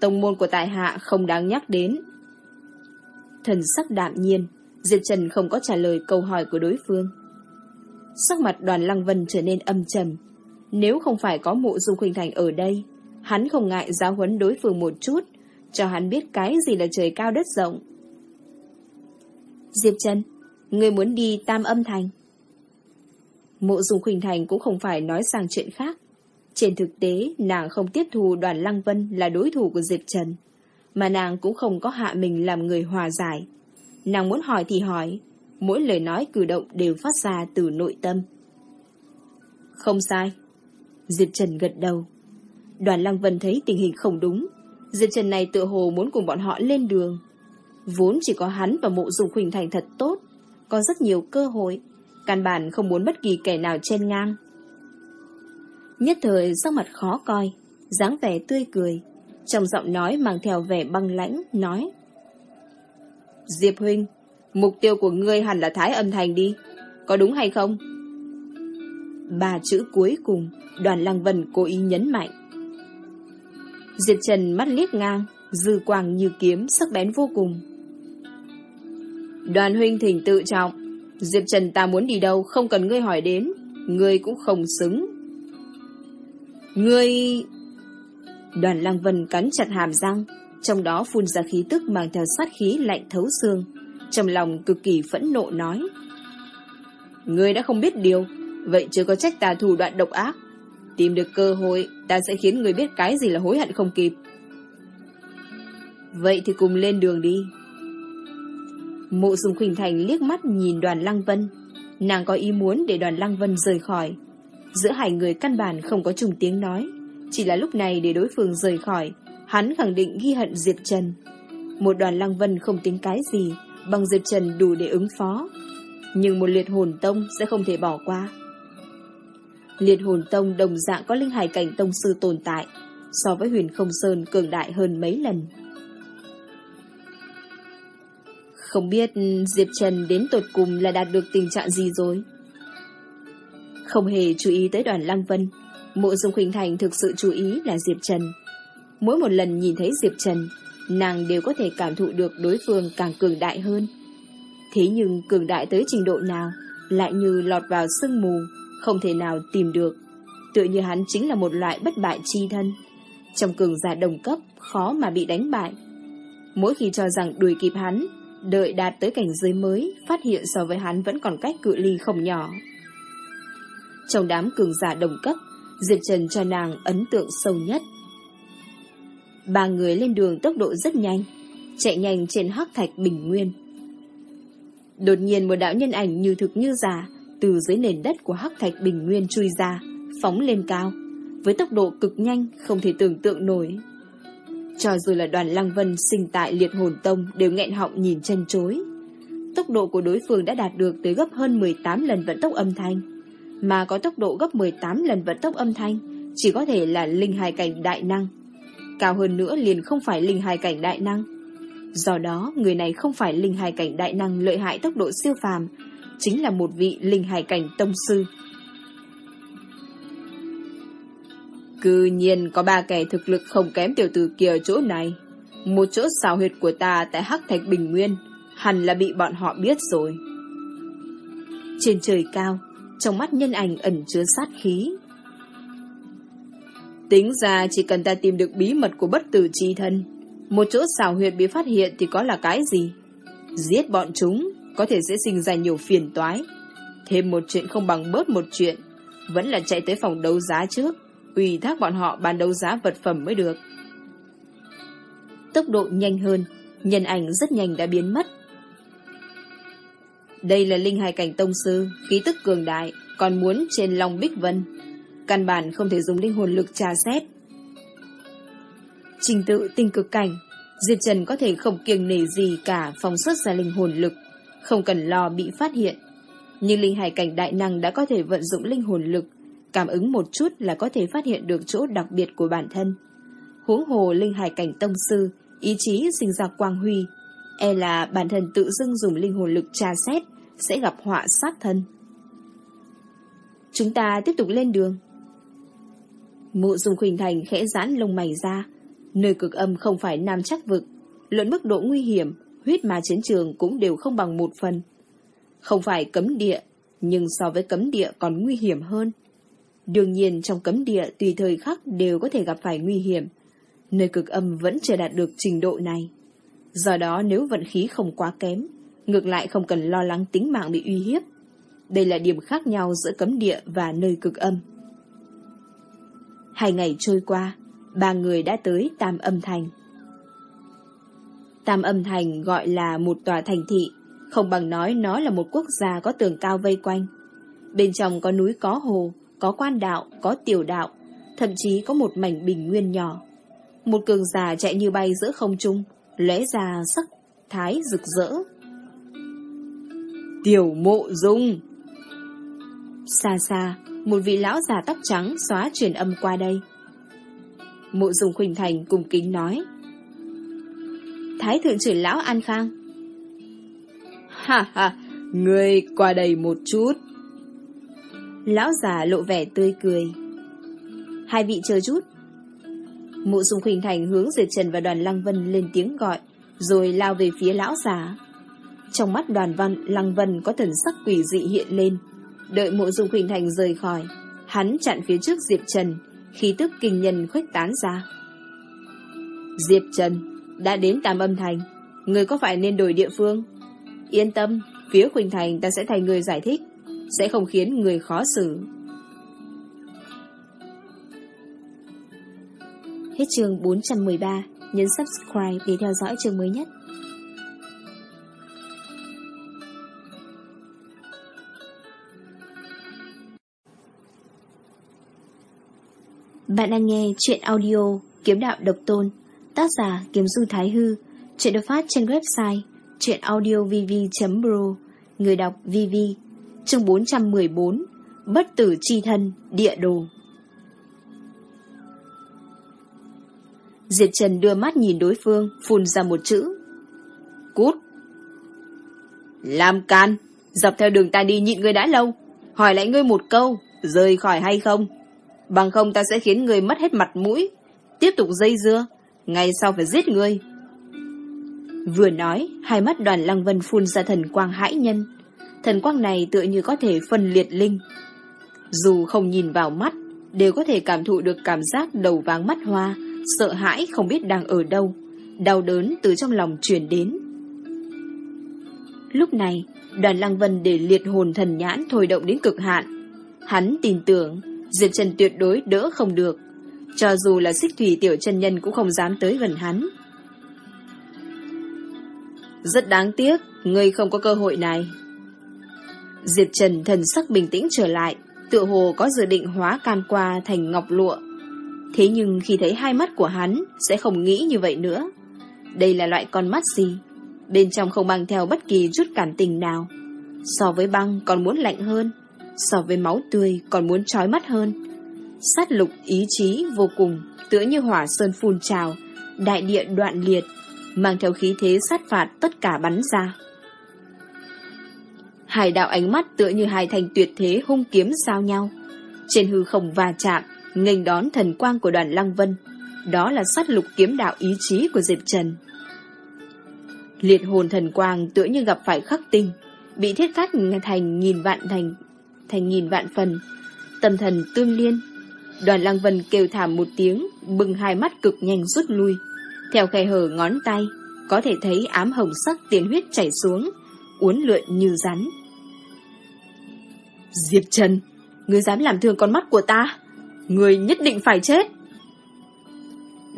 Tông môn của tại hạ không đáng nhắc đến, thần sắc đạm nhiên, Diệp Trần không có trả lời câu hỏi của đối phương. Sắc mặt đoàn Lăng Vân trở nên âm trầm. Nếu không phải có mộ Dung Khuynh Thành ở đây, hắn không ngại giáo huấn đối phương một chút, cho hắn biết cái gì là trời cao đất rộng. Diệp Trần, người muốn đi Tam Âm Thành. Mộ Dung Khuynh Thành cũng không phải nói sang chuyện khác. Trên thực tế, nàng không tiếp thù đoàn Lăng Vân là đối thủ của Diệp Trần, mà nàng cũng không có hạ mình làm người hòa giải. Nàng muốn hỏi thì hỏi, mỗi lời nói cử động đều phát ra từ nội tâm. Không sai. Diệp Trần gật đầu. Đoàn Lăng Vân thấy tình hình không đúng. Diệp Trần này tự hồ muốn cùng bọn họ lên đường. Vốn chỉ có hắn và mộ dung Khuynh Thành thật tốt, có rất nhiều cơ hội, căn bản không muốn bất kỳ kẻ nào trên ngang. Nhất thời sắc mặt khó coi, dáng vẻ tươi cười, trong giọng nói mang theo vẻ băng lãnh, nói Diệp Huynh, mục tiêu của ngươi hẳn là Thái Âm Thành đi, có đúng hay không? Ba chữ cuối cùng, đoàn Lăng Vân cố ý nhấn mạnh. Diệp Trần mắt liếc ngang, dư quang như kiếm, sắc bén vô cùng. Đoàn huynh thỉnh tự trọng, Diệp Trần ta muốn đi đâu không cần ngươi hỏi đến, ngươi cũng không xứng. Ngươi... Đoàn Lăng Vân cắn chặt hàm răng, trong đó phun ra khí tức mang theo sát khí lạnh thấu xương, trong lòng cực kỳ phẫn nộ nói. Ngươi đã không biết điều, vậy chưa có trách ta thủ đoạn độc ác. Tìm được cơ hội, ta sẽ khiến người biết cái gì là hối hận không kịp. Vậy thì cùng lên đường đi. Mộ Dung Khuynh Thành liếc mắt nhìn đoàn Lăng Vân. Nàng có ý muốn để đoàn Lăng Vân rời khỏi. Giữa hai người căn bản không có trùng tiếng nói. Chỉ là lúc này để đối phương rời khỏi, hắn khẳng định ghi hận Diệp Trần. Một đoàn Lăng Vân không tính cái gì, bằng Diệp Trần đủ để ứng phó. Nhưng một liệt hồn tông sẽ không thể bỏ qua. Liệt hồn tông đồng dạng có linh hải cảnh tông sư tồn tại, so với huyền không sơn cường đại hơn mấy lần. Không biết Diệp Trần đến tột cùng là đạt được tình trạng gì rồi? Không hề chú ý tới đoàn Lăng Vân, mộ dung khuynh thành thực sự chú ý là Diệp Trần. Mỗi một lần nhìn thấy Diệp Trần, nàng đều có thể cảm thụ được đối phương càng cường đại hơn. Thế nhưng cường đại tới trình độ nào, lại như lọt vào sương mù, không thể nào tìm được. Tựa như hắn chính là một loại bất bại chi thân. Trong cường giả đồng cấp, khó mà bị đánh bại. Mỗi khi cho rằng đuổi kịp hắn, đợi đạt tới cảnh giới mới, phát hiện so với hắn vẫn còn cách cự ly không nhỏ. Trong đám cường giả đồng cấp, Diệp Trần cho nàng ấn tượng sâu nhất. Ba người lên đường tốc độ rất nhanh, chạy nhanh trên hắc thạch bình nguyên. Đột nhiên một đạo nhân ảnh như thực như giả, từ dưới nền đất của hắc thạch bình nguyên chui ra, phóng lên cao, với tốc độ cực nhanh không thể tưởng tượng nổi. Cho dù là đoàn Lăng Vân sinh tại liệt hồn tông đều nghẹn họng nhìn chân chối. Tốc độ của đối phương đã đạt được tới gấp hơn 18 lần vận tốc âm thanh. Mà có tốc độ gấp 18 lần vận tốc âm thanh chỉ có thể là linh hài cảnh đại năng. Cao hơn nữa liền không phải linh hài cảnh đại năng. Do đó, người này không phải linh hài cảnh đại năng lợi hại tốc độ siêu phàm, chính là một vị linh hài cảnh tông sư. Cư nhiên có ba kẻ thực lực không kém tiểu tử kia ở chỗ này. Một chỗ xào huyệt của ta tại Hắc Thạch Bình Nguyên, hẳn là bị bọn họ biết rồi. Trên trời cao, trong mắt nhân ảnh ẩn chứa sát khí. Tính ra chỉ cần ta tìm được bí mật của bất tử chi thân, một chỗ xào huyệt bị phát hiện thì có là cái gì? Giết bọn chúng, có thể sẽ sinh ra nhiều phiền toái. Thêm một chuyện không bằng bớt một chuyện, vẫn là chạy tới phòng đấu giá trước ủy thác bọn họ bán đấu giá vật phẩm mới được. Tốc độ nhanh hơn, nhân ảnh rất nhanh đã biến mất. Đây là linh hài cảnh tông sư, khí tức cường đại, còn muốn trên lòng Bích Vân. Căn bản không thể dùng linh hồn lực tra xét. Trình tự tinh cực cảnh, Diệp Trần có thể không kiêng nể gì cả phóng xuất ra linh hồn lực, không cần lo bị phát hiện. Nhưng linh hải cảnh đại năng đã có thể vận dụng linh hồn lực cảm ứng một chút là có thể phát hiện được chỗ đặc biệt của bản thân. Huống hồ linh hải cảnh tông sư, ý chí sinh ra quang huy, e là bản thân tự dưng dùng linh hồn lực tra xét, sẽ gặp họa sát thân. Chúng ta tiếp tục lên đường. Mụ dùng khuỳnh thành khẽ giãn lông mày ra, nơi cực âm không phải nam chắc vực, luận mức độ nguy hiểm, huyết mà chiến trường cũng đều không bằng một phần. Không phải cấm địa, nhưng so với cấm địa còn nguy hiểm hơn. Đương nhiên trong cấm địa tùy thời khắc đều có thể gặp phải nguy hiểm. Nơi cực âm vẫn chưa đạt được trình độ này. Do đó nếu vận khí không quá kém, ngược lại không cần lo lắng tính mạng bị uy hiếp. Đây là điểm khác nhau giữa cấm địa và nơi cực âm. Hai ngày trôi qua, ba người đã tới Tam Âm Thành. Tam Âm Thành gọi là một tòa thành thị, không bằng nói nó là một quốc gia có tường cao vây quanh. Bên trong có núi có hồ, có quan đạo, có tiểu đạo, thậm chí có một mảnh bình nguyên nhỏ. Một cường giả chạy như bay giữa không trung, lóe ra sắc thái rực rỡ. Tiểu mộ dung Xa xa, một vị lão già tóc trắng xóa truyền âm qua đây. Mộ dung khuynh thành cùng kính nói. Thái thượng trưởng lão An Khang. Ha ha, người qua đây một chút. Lão già lộ vẻ tươi cười. Hai vị chờ chút. Mộ dung khuynh thành hướng Diệp Trần và đoàn Lăng Vân lên tiếng gọi, rồi lao về phía lão già. Trong mắt đoàn văn Lăng Vân có thần sắc quỷ dị hiện lên. Đợi mộ dung khuynh thành rời khỏi, hắn chặn phía trước Diệp Trần, khí tức kinh nhân khuếch tán ra. Diệp Trần, đã đến Tam Âm Thành, người có phải nên đổi địa phương? Yên tâm, phía Khuynh Thành ta sẽ thay người giải thích, sẽ không khiến người khó xử. Hết chương 413, nhấn subscribe để theo dõi chương mới nhất. Bạn đang nghe chuyện audio Kiếm Đạo Độc Tôn Tác giả Kiếm Du Thái Hư Chuyện được phát trên website Chuyện audiovv.pro Người đọc VV Chương 414 Bất tử chi thân, Địa đồ. Diệp Trần đưa mắt nhìn đối phương, Phun ra một chữ. Cút. Làm can, Dọc theo đường ta đi nhịn ngươi đã lâu, Hỏi lại ngươi một câu, Rời khỏi hay không? Bằng không ta sẽ khiến người mất hết mặt mũi. Tiếp tục dây dưa ngày sau phải giết ngươi Vừa nói, Hai mắt đoàn lăng vân phun ra thần quang hãi nhân. Thần quang này tựa như có thể phân liệt linh Dù không nhìn vào mắt Đều có thể cảm thụ được cảm giác đầu váng mắt hoa Sợ hãi không biết đang ở đâu Đau đớn từ trong lòng truyền đến Lúc này Đoàn lăng vân để liệt hồn thần nhãn Thôi động đến cực hạn Hắn tin tưởng Diệp Trần tuyệt đối đỡ không được. Cho dù là xích thủy tiểu chân nhân cũng không dám tới gần hắn. Rất đáng tiếc, ngươi không có cơ hội này. Diệp Trần thần sắc bình tĩnh trở lại, tựa hồ có dự định hóa can qua thành ngọc lụa. Thế nhưng khi thấy hai mắt của hắn, sẽ không nghĩ như vậy nữa. Đây là loại con mắt gì? Bên trong không mang theo bất kỳ chút cảm tình nào. So với băng còn muốn lạnh hơn so với máu tươi còn muốn trói mắt hơn. Sát lục ý chí vô cùng, tựa như hỏa sơn phun trào, đại địa đoạn liệt, mang theo khí thế sát phạt tất cả bắn ra. Hai đạo ánh mắt tựa như hai thành tuyệt thế hung kiếm giao nhau. Trên hư không va chạm, nghênh đón thần quang của đoàn Lăng Vân. Đó là sát lục kiếm đạo ý chí của Diệp Trần. Liệt hồn thần quang tựa như gặp phải khắc tinh, bị thiết cắt thành nghìn vạn thành thành nghìn vạn phần. Tâm thần tương liên. Đoàn Lăng Vân kêu thảm một tiếng, bừng hai mắt cực nhanh rút lui. Theo khe hở ngón tay, có thể thấy ám hồng sắc tiền huyết chảy xuống, uốn lượn như rắn. Diệp Trần, ngươi dám làm thương con mắt của ta, ngươi nhất định phải chết.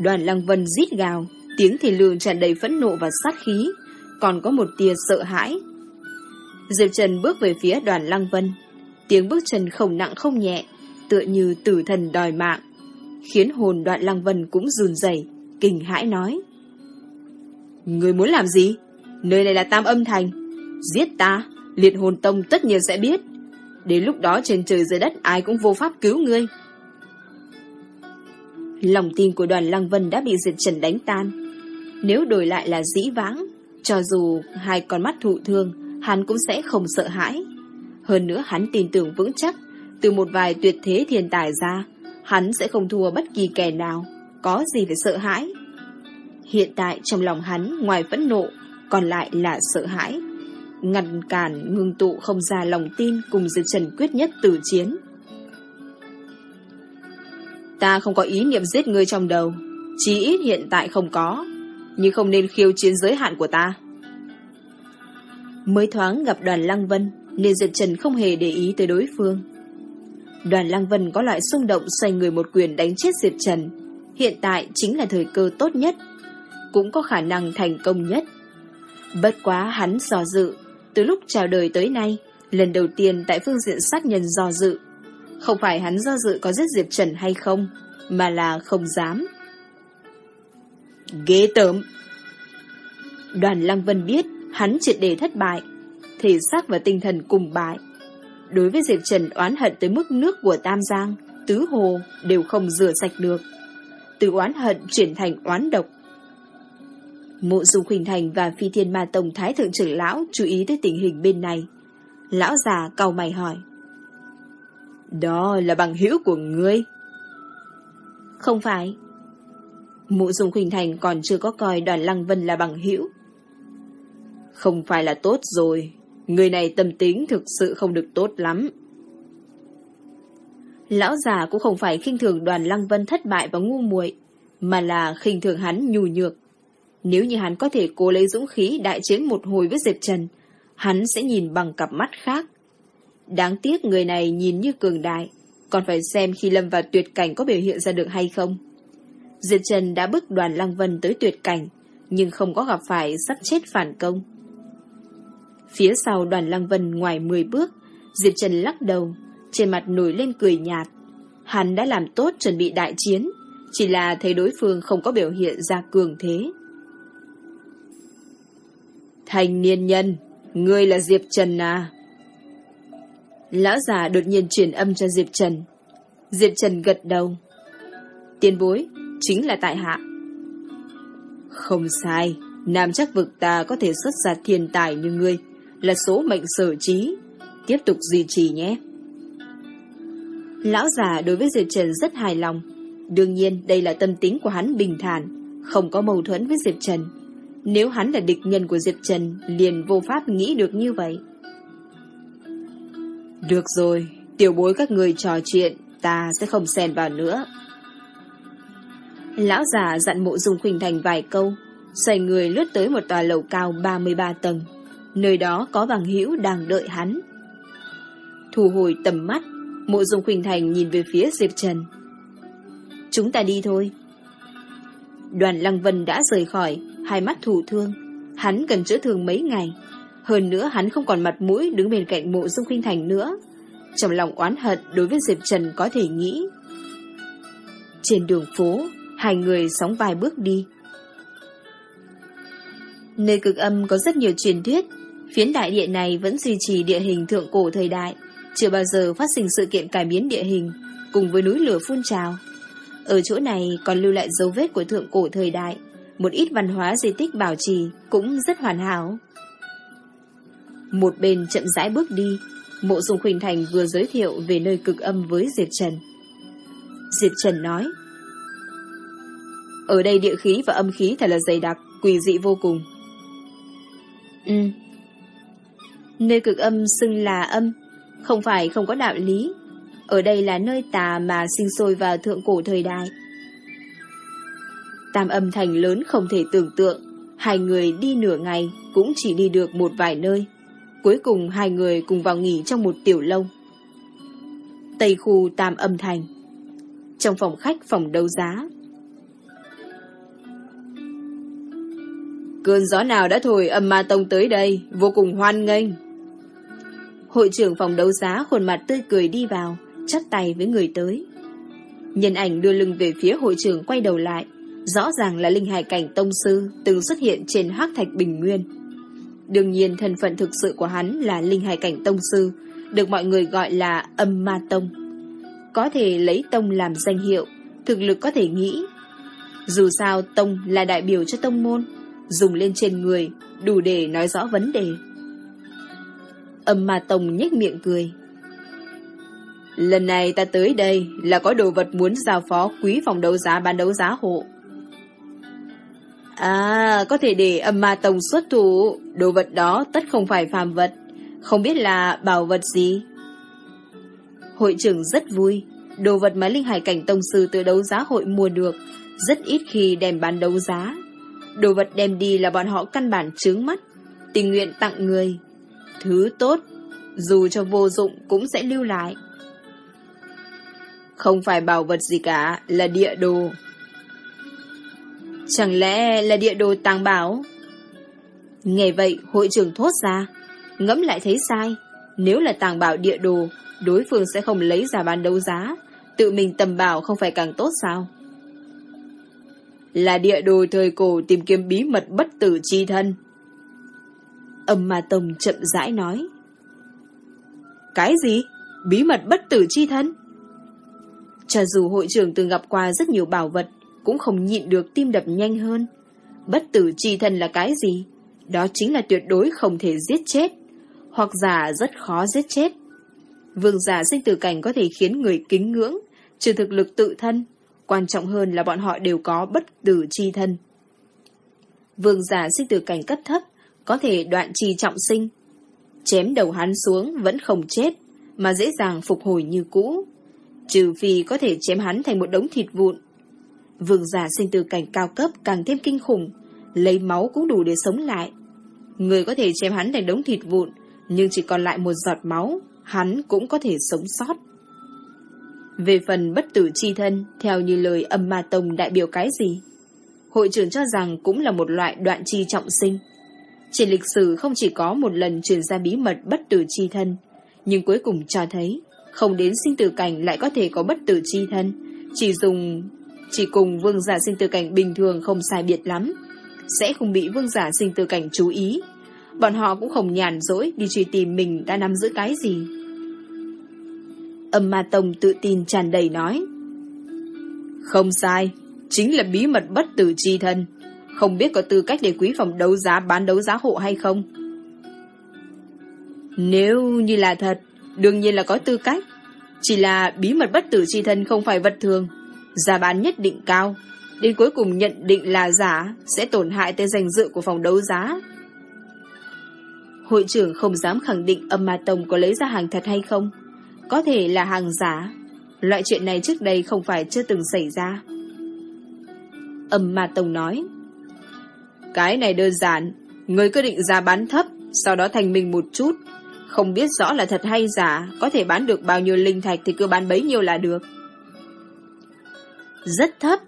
Đoàn Lăng Vân rít gào, tiếng thì lường tràn đầy phẫn nộ và sát khí, còn có một tia sợ hãi. Diệp Trần bước về phía đoàn Lăng Vân, Tiếng bước chân không nặng không nhẹ, tựa như tử thần đòi mạng, khiến hồn đoạn lăng vân cũng run rẩy kinh hãi nói. Người muốn làm gì? Nơi này là Tam Âm Thành. Giết ta, liệt hồn tông tất nhiên sẽ biết. Đến lúc đó trên trời dưới đất ai cũng vô pháp cứu ngươi. Lòng tin của đoàn Lăng Vân đã bị diệt trần đánh tan. Nếu đổi lại là dĩ vãng, cho dù hai con mắt thụ thương, hắn cũng sẽ không sợ hãi. Hơn nữa hắn tin tưởng vững chắc, từ một vài tuyệt thế thiên tài ra, hắn sẽ không thua bất kỳ kẻ nào, có gì phải sợ hãi. Hiện tại trong lòng hắn ngoài phẫn nộ, còn lại là sợ hãi. Ngăn cản ngưng tụ không ra lòng tin cùng diệt Trần quyết nhất tử chiến. Ta không có ý niệm giết ngươi trong đầu, Chí ít hiện tại không có, nhưng không nên khiêu chiến giới hạn của ta. Mới thoáng gặp đoàn Lăng Vân, nên Diệp Trần không hề để ý tới đối phương. Đoàn Lăng Vân có loại xung động xoay người một quyền đánh chết Diệp Trần. Hiện tại chính là thời cơ tốt nhất, cũng có khả năng thành công nhất. Bất quá hắn dò dự, từ lúc chào đời tới nay, lần đầu tiên tại phương diện sát nhân do dự. Không phải hắn do dự có giết Diệp Trần hay không, mà là không dám. Ghê tởm! Đoàn Lăng Vân biết hắn triệt đề thất bại, thể xác và tinh thần cùng bại. Đối với Diệp Trần oán hận tới mức nước của Tam Giang, Tứ Hồ đều không rửa sạch được. Từ oán hận chuyển thành oán độc. Mộ Dung Khuynh Thành và Phi Thiên Ma Tông Thái Thượng trưởng Lão chú ý tới tình hình bên này. Lão già cau mày hỏi. Đó là bằng hữu của ngươi. Không phải. Mộ Dung Khuynh Thành còn chưa có coi đoàn Lăng Vân là bằng hữu. Không phải là tốt rồi. Người này tâm tính thực sự không được tốt lắm. Lão già cũng không phải khinh thường đoàn Lăng Vân thất bại và ngu muội, mà là khinh thường hắn nhu nhược. Nếu như hắn có thể cố lấy dũng khí đại chiến một hồi với Diệp Trần, hắn sẽ nhìn bằng cặp mắt khác. Đáng tiếc người này nhìn như cường đại, còn phải xem khi lâm vào tuyệt cảnh có biểu hiện ra được hay không. Diệp Trần đã bước đoàn Lăng Vân tới tuyệt cảnh, nhưng không có gặp phải sắp chết phản công. Phía sau đoàn Lăng Vân ngoài 10 bước, Diệp Trần lắc đầu, trên mặt nổi lên cười nhạt. Hắn đã làm tốt chuẩn bị đại chiến, chỉ là thấy đối phương không có biểu hiện ra cường thế. Thành niên nhân, ngươi là Diệp Trần à? Lão già đột nhiên truyền âm cho Diệp Trần. Diệp Trần gật đầu. Tiền bối, chính là tại hạ. Không sai, Nam chắc vực ta có thể xuất ra thiên tài như ngươi, là số mệnh sở trí. Tiếp tục duy trì nhé. Lão già đối với Diệp Trần rất hài lòng. Đương nhiên đây là tâm tính của hắn bình thản, không có mâu thuẫn với Diệp Trần. Nếu hắn là địch nhân của Diệp Trần, liền vô pháp nghĩ được như vậy. Được rồi, tiểu bối các người trò chuyện, ta sẽ không xen vào nữa. Lão già dặn mộ dung khuynh thành vài câu, xoay người lướt tới một tòa lầu cao 33 tầng. Nơi đó có bằng hữu đang đợi hắn. Thu hồi tầm mắt, mộ dung khuynh thành nhìn về phía Diệp Trần. Chúng ta đi thôi. Đoàn Lăng Vân đã rời khỏi, hai mắt thủ thương. Hắn cần chữa thương mấy ngày. Hơn nữa hắn không còn mặt mũi đứng bên cạnh mộ dung khinh thành nữa. Trong lòng oán hận đối với Diệp Trần có thể nghĩ. Trên đường phố, hai người sóng vài bước đi. Nơi cực âm có rất nhiều truyền thuyết, phiến đại địa này vẫn duy trì địa hình thượng cổ thời đại, chưa bao giờ phát sinh sự kiện cải biến địa hình, cùng với núi lửa phun trào. Ở chỗ này còn lưu lại dấu vết của thượng cổ thời đại, một ít văn hóa di tích bảo trì cũng rất hoàn hảo. Một bên chậm rãi bước đi, Mộ Dung Khuynh Thành vừa giới thiệu về nơi cực âm với Diệp Trần. Diệp Trần nói, Ở đây địa khí và âm khí thật là dày đặc, quỷ dị vô cùng. Ừ. Nơi cực âm xưng là âm, không phải không có đạo lý. Ở đây là nơi tà mà sinh sôi vào thượng cổ thời đại. Tam âm thành lớn không thể tưởng tượng, hai người đi nửa ngày cũng chỉ đi được một vài nơi. Cuối cùng hai người cùng vào nghỉ trong một tiểu lâu. Tây khu Tam âm thành. Trong phòng khách phòng đấu giá. Cơn gió nào đã thổi âm ma tông tới đây Vô cùng hoan nghênh. Hội trưởng phòng đấu giá khuôn mặt tươi cười đi vào Chắp tay với người tới. Nhân ảnh đưa lưng về phía hội trưởng quay đầu lại. Rõ ràng là linh hải cảnh tông sư Từng xuất hiện trên hắc thạch bình nguyên. Đương nhiên, thân phận thực sự của hắn là linh hải cảnh tông sư, Được mọi người gọi là âm ma tông. Có thể lấy tông làm danh hiệu, Thực lực có thể nghĩ. Dù sao, tông là đại biểu cho tông môn, Dùng lên trên người Đủ để nói rõ vấn đề. Âm ma tông nhếch miệng cười. Lần này ta tới đây Là có đồ vật muốn giao phó Quý phòng đấu giá bán đấu giá hộ. À, có thể để âm ma tông xuất thủ, đồ vật đó tất không phải phàm vật, không biết là bảo vật gì. Hội trưởng rất vui, đồ vật mà Linh Hải Cảnh Tông Sư từ đấu giá hội mua được, rất ít khi đem bán đấu giá. Đồ vật đem đi là bọn họ căn bản trướng mắt, tình nguyện tặng người. Thứ tốt, dù cho vô dụng cũng sẽ lưu lại. Không phải bảo vật gì cả, là địa đồ. Chẳng lẽ là địa đồ tàng bảo? Nghe vậy, hội trưởng thốt ra. Ngẫm lại thấy sai. Nếu là tàng bảo địa đồ, đối phương sẽ không lấy ra bán đấu giá. Tự mình tầm bảo không phải càng tốt sao? Là địa đồ thời cổ tìm kiếm bí mật bất tử chi thân. Âm Ma Tông chậm rãi nói. Cái gì? Bí mật bất tử chi thân? Cho dù hội trưởng từng gặp qua rất nhiều bảo vật, cũng không nhịn được tim đập nhanh hơn. Bất tử chi thân là cái gì? Đó chính là tuyệt đối không thể giết chết, hoặc giả rất khó giết chết. Vương giả sinh tử cảnh có thể khiến người kính ngưỡng, trừ thực lực tự thân, quan trọng hơn là bọn họ đều có bất tử chi thân. Vương giả sinh tử cảnh cấp thấp, có thể đoạn chi trọng sinh. Chém đầu hắn xuống vẫn không chết, mà dễ dàng phục hồi như cũ. Trừ phi có thể chém hắn thành một đống thịt vụn. Vương giả sinh tử cảnh cao cấp càng thêm kinh khủng, lấy máu cũng đủ để sống lại. Người có thể chém hắn thành đống thịt vụn, nhưng chỉ còn lại một giọt máu, hắn cũng có thể sống sót. Về phần bất tử chi thân, theo như lời âm ma tông đại biểu cái gì? Hội trưởng cho rằng cũng là một loại đoạn chi trọng sinh. Trên lịch sử không chỉ có một lần truyền ra bí mật bất tử chi thân, nhưng cuối cùng cho thấy, không đến sinh tử cảnh lại có thể có bất tử chi thân, chỉ dùng chỉ cùng vương giả sinh tử cảnh bình thường không sai biệt lắm, sẽ không bị vương giả sinh tử cảnh chú ý. Bọn họ cũng không nhàn rỗi đi truy tìm mình đã nắm giữ cái gì. Âm Ma Tông tự tin tràn đầy nói. Không sai, chính là bí mật bất tử chi thân. Không biết có tư cách để quý phòng đấu giá bán đấu giá hộ hay không? Nếu như là thật, đương nhiên là có tư cách. Chỉ là bí mật bất tử chi thân không phải vật thường. Giá bán nhất định cao. Đến cuối cùng nhận định là giả sẽ tổn hại tới danh dự của phòng đấu giá. Hội trưởng không dám khẳng định âm ma tông có lấy ra hàng thật hay không. Có thể là hàng giả. Loại chuyện này trước đây không phải chưa từng xảy ra. Âm ma tông nói. Cái này đơn giản. Người cứ định giá bán thấp, sau đó thành mình một chút. Không biết rõ là thật hay giả, có thể bán được bao nhiêu linh thạch thì cứ bán bấy nhiêu là được. Rất thấp.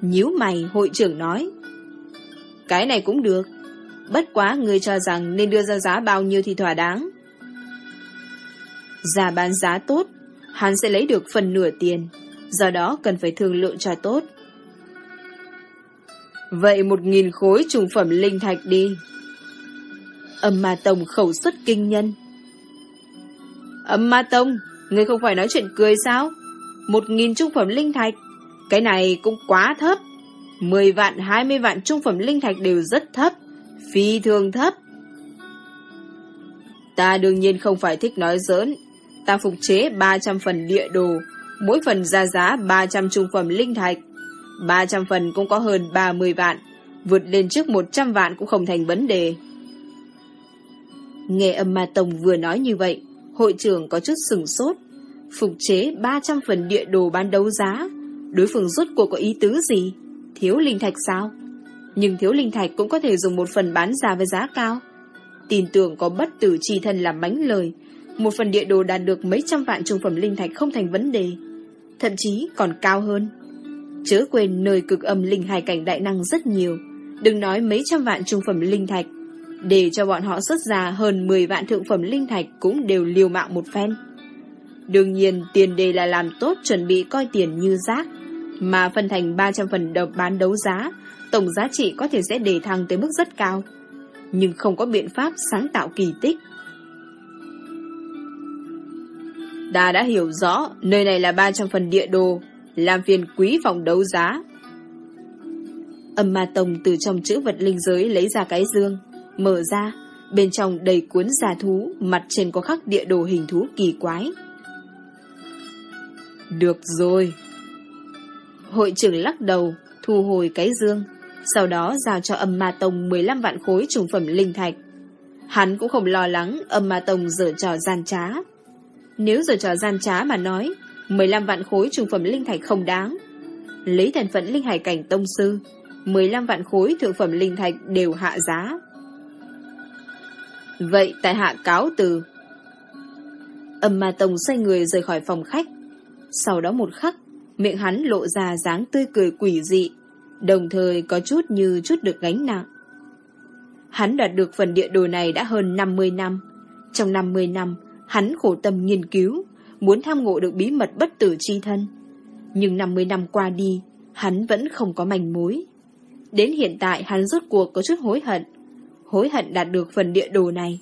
Nhíu mày hội trưởng nói. Cái này cũng được. Bất quá người cho rằng nên đưa ra giá bao nhiêu thì thỏa đáng. Giá bán giá tốt, hắn sẽ lấy được phần nửa tiền, do đó cần phải thương lượng cho tốt. Vậy một nghìn khối trùng phẩm linh thạch đi. Âm ma tông khẩu xuất kinh nhân. Âm ma tông, ngươi không phải nói chuyện cười sao? Một nghìn trung phẩm linh thạch, cái này cũng quá thấp. Mười vạn, hai mươi vạn trung phẩm linh thạch đều rất thấp, phi thường thấp. Ta đương nhiên không phải thích nói giỡn, ta phục chế 300 phần địa đồ, mỗi phần ra giá 300 trung phẩm linh thạch. 300 phần cũng có hơn 30 vạn, vượt lên trước 100 vạn cũng không thành vấn đề. Nghe âm ma tông vừa nói như vậy, hội trưởng có chút sừng sốt. Phục chế 300 phần địa đồ bán đấu giá, đối phương rốt cuộc có ý tứ gì? Thiếu linh thạch sao? Nhưng thiếu linh thạch cũng có thể dùng một phần bán ra với giá cao. Tin tưởng có bất tử chi thân làm bánh lời, một phần địa đồ đạt được mấy trăm vạn trung phẩm linh thạch không thành vấn đề. Thậm chí còn cao hơn. Chớ quên nơi cực âm linh hài cảnh đại năng rất nhiều. Đừng nói mấy trăm vạn trung phẩm linh thạch. Để cho bọn họ xuất ra hơn 10 vạn thượng phẩm linh thạch cũng đều liều mạng một phen. Đương nhiên tiền đề là làm tốt chuẩn bị coi tiền như rác. Mà phân thành 300 phần độc bán đấu giá, tổng giá trị có thể sẽ đề thăng tới mức rất cao. Nhưng không có biện pháp sáng tạo kỳ tích. Ta đã hiểu rõ nơi này là 300 phần địa đồ, làm phiền quý phòng đấu giá. Âm ma tông từ trong chữ vật linh giới lấy ra cái dương, mở ra, bên trong đầy cuốn giả thú, mặt trên có khắc địa đồ hình thú kỳ quái. Được rồi. Hội trưởng lắc đầu, thu hồi cái dương, sau đó giao cho âm ma tông 15 vạn khối trùng phẩm linh thạch. Hắn cũng không lo lắng âm ma tông dở trò gian trá. Nếu dở trò gian trá mà nói, 15 vạn khối trùng phẩm linh thạch không đáng. lấy thần phận linh hải cảnh tông sư, 15 vạn khối thượng phẩm linh thạch đều hạ giá. Vậy tại hạ cáo từ. Âm ma tông xoay người rời khỏi phòng khách. Sau đó một khắc, miệng hắn lộ ra dáng tươi cười quỷ dị, đồng thời có chút như chút được gánh nặng. Hắn đạt được phần địa đồ này đã hơn 50 năm. Trong 50 năm, hắn khổ tâm nghiên cứu, muốn tham ngộ được bí mật bất tử chi thân. Nhưng 50 năm qua đi, hắn vẫn không có manh mối. Đến hiện tại hắn rốt cuộc có chút hối hận. Hối hận đạt được phần địa đồ này.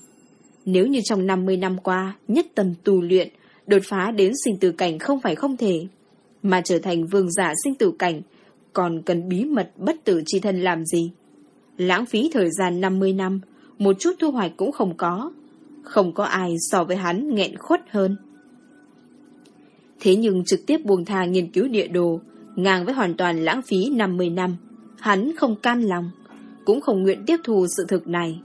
Nếu như trong 50 năm qua, nhất tâm tu luyện, đột phá đến sinh tử cảnh không phải không thể, mà trở thành vương giả sinh tử cảnh, còn cần bí mật bất tử chi thân làm gì? Lãng phí thời gian 50 năm, một chút thu hoạch cũng không có. Không có ai so với hắn nghẹn khuất hơn. Thế nhưng trực tiếp buông tha nghiên cứu địa đồ, ngang với hoàn toàn lãng phí 50 năm, hắn không can lòng, cũng không nguyện tiếp thu sự thực này.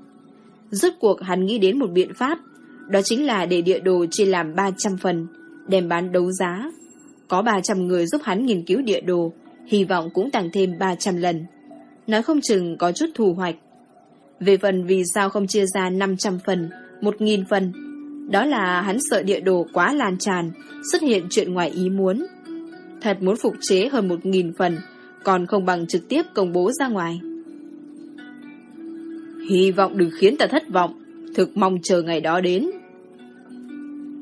Rốt cuộc hắn nghĩ đến một biện pháp, đó chính là để địa đồ chia làm 300 phần, đem bán đấu giá. Có 300 người giúp hắn nghiên cứu địa đồ, hy vọng cũng tăng thêm 300 lần. Nói không chừng có chút thu hoạch. Về phần vì sao không chia ra 500 phần, 1.000 phần, đó là hắn sợ địa đồ quá lan tràn, xuất hiện chuyện ngoài ý muốn. Thật muốn phục chế hơn 1.000 phần, còn không bằng trực tiếp công bố ra ngoài. Hy vọng đừng khiến ta thất vọng, thực mong chờ ngày đó đến.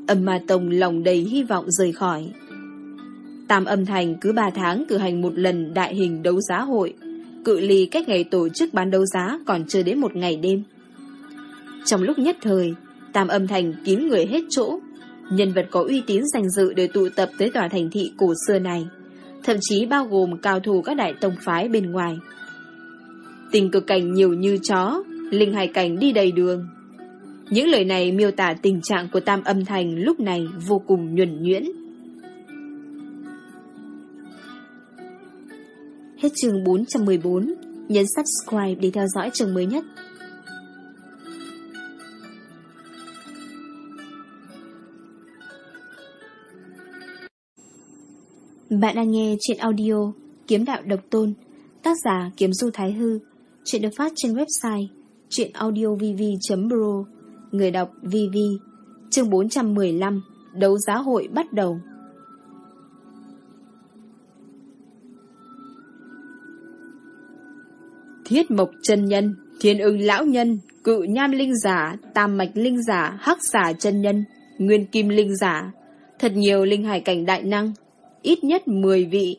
Âm ma tông lòng đầy hy vọng rời khỏi. Tam âm thành cứ 3 tháng cử hành một lần đại hình đấu giá hội, cự ly cách ngày tổ chức bán đấu giá còn chưa đến một ngày đêm. Trong lúc nhất thời, Tam âm thành kín người hết chỗ, nhân vật có uy tín danh dự để tụ tập tới tòa thành thị cổ xưa này, thậm chí bao gồm cao thủ các đại tông phái bên ngoài. Tình cực cảnh nhiều như chó, linh hải cảnh đi đầy đường. Những lời này miêu tả tình trạng của Tam âm thành lúc này vô cùng nhuần nhuyễn. Hết chương 414, nhấn subscribe để theo dõi chương mới nhất. Bạn đang nghe chuyện audio Kiếm đạo độc tôn Tác giả Kiếm Du Thái Hư Chuyện được phát trên website Chuyện audiovv.pro Người đọc VV Chương 415 Đấu giá hội bắt đầu Thiết mộc chân nhân Thiên ưng lão nhân Cự nham linh giả Tam mạch linh giả Hắc giả chân nhân Nguyên kim linh giả Thật nhiều linh hải cảnh đại năng ít nhất 10 vị.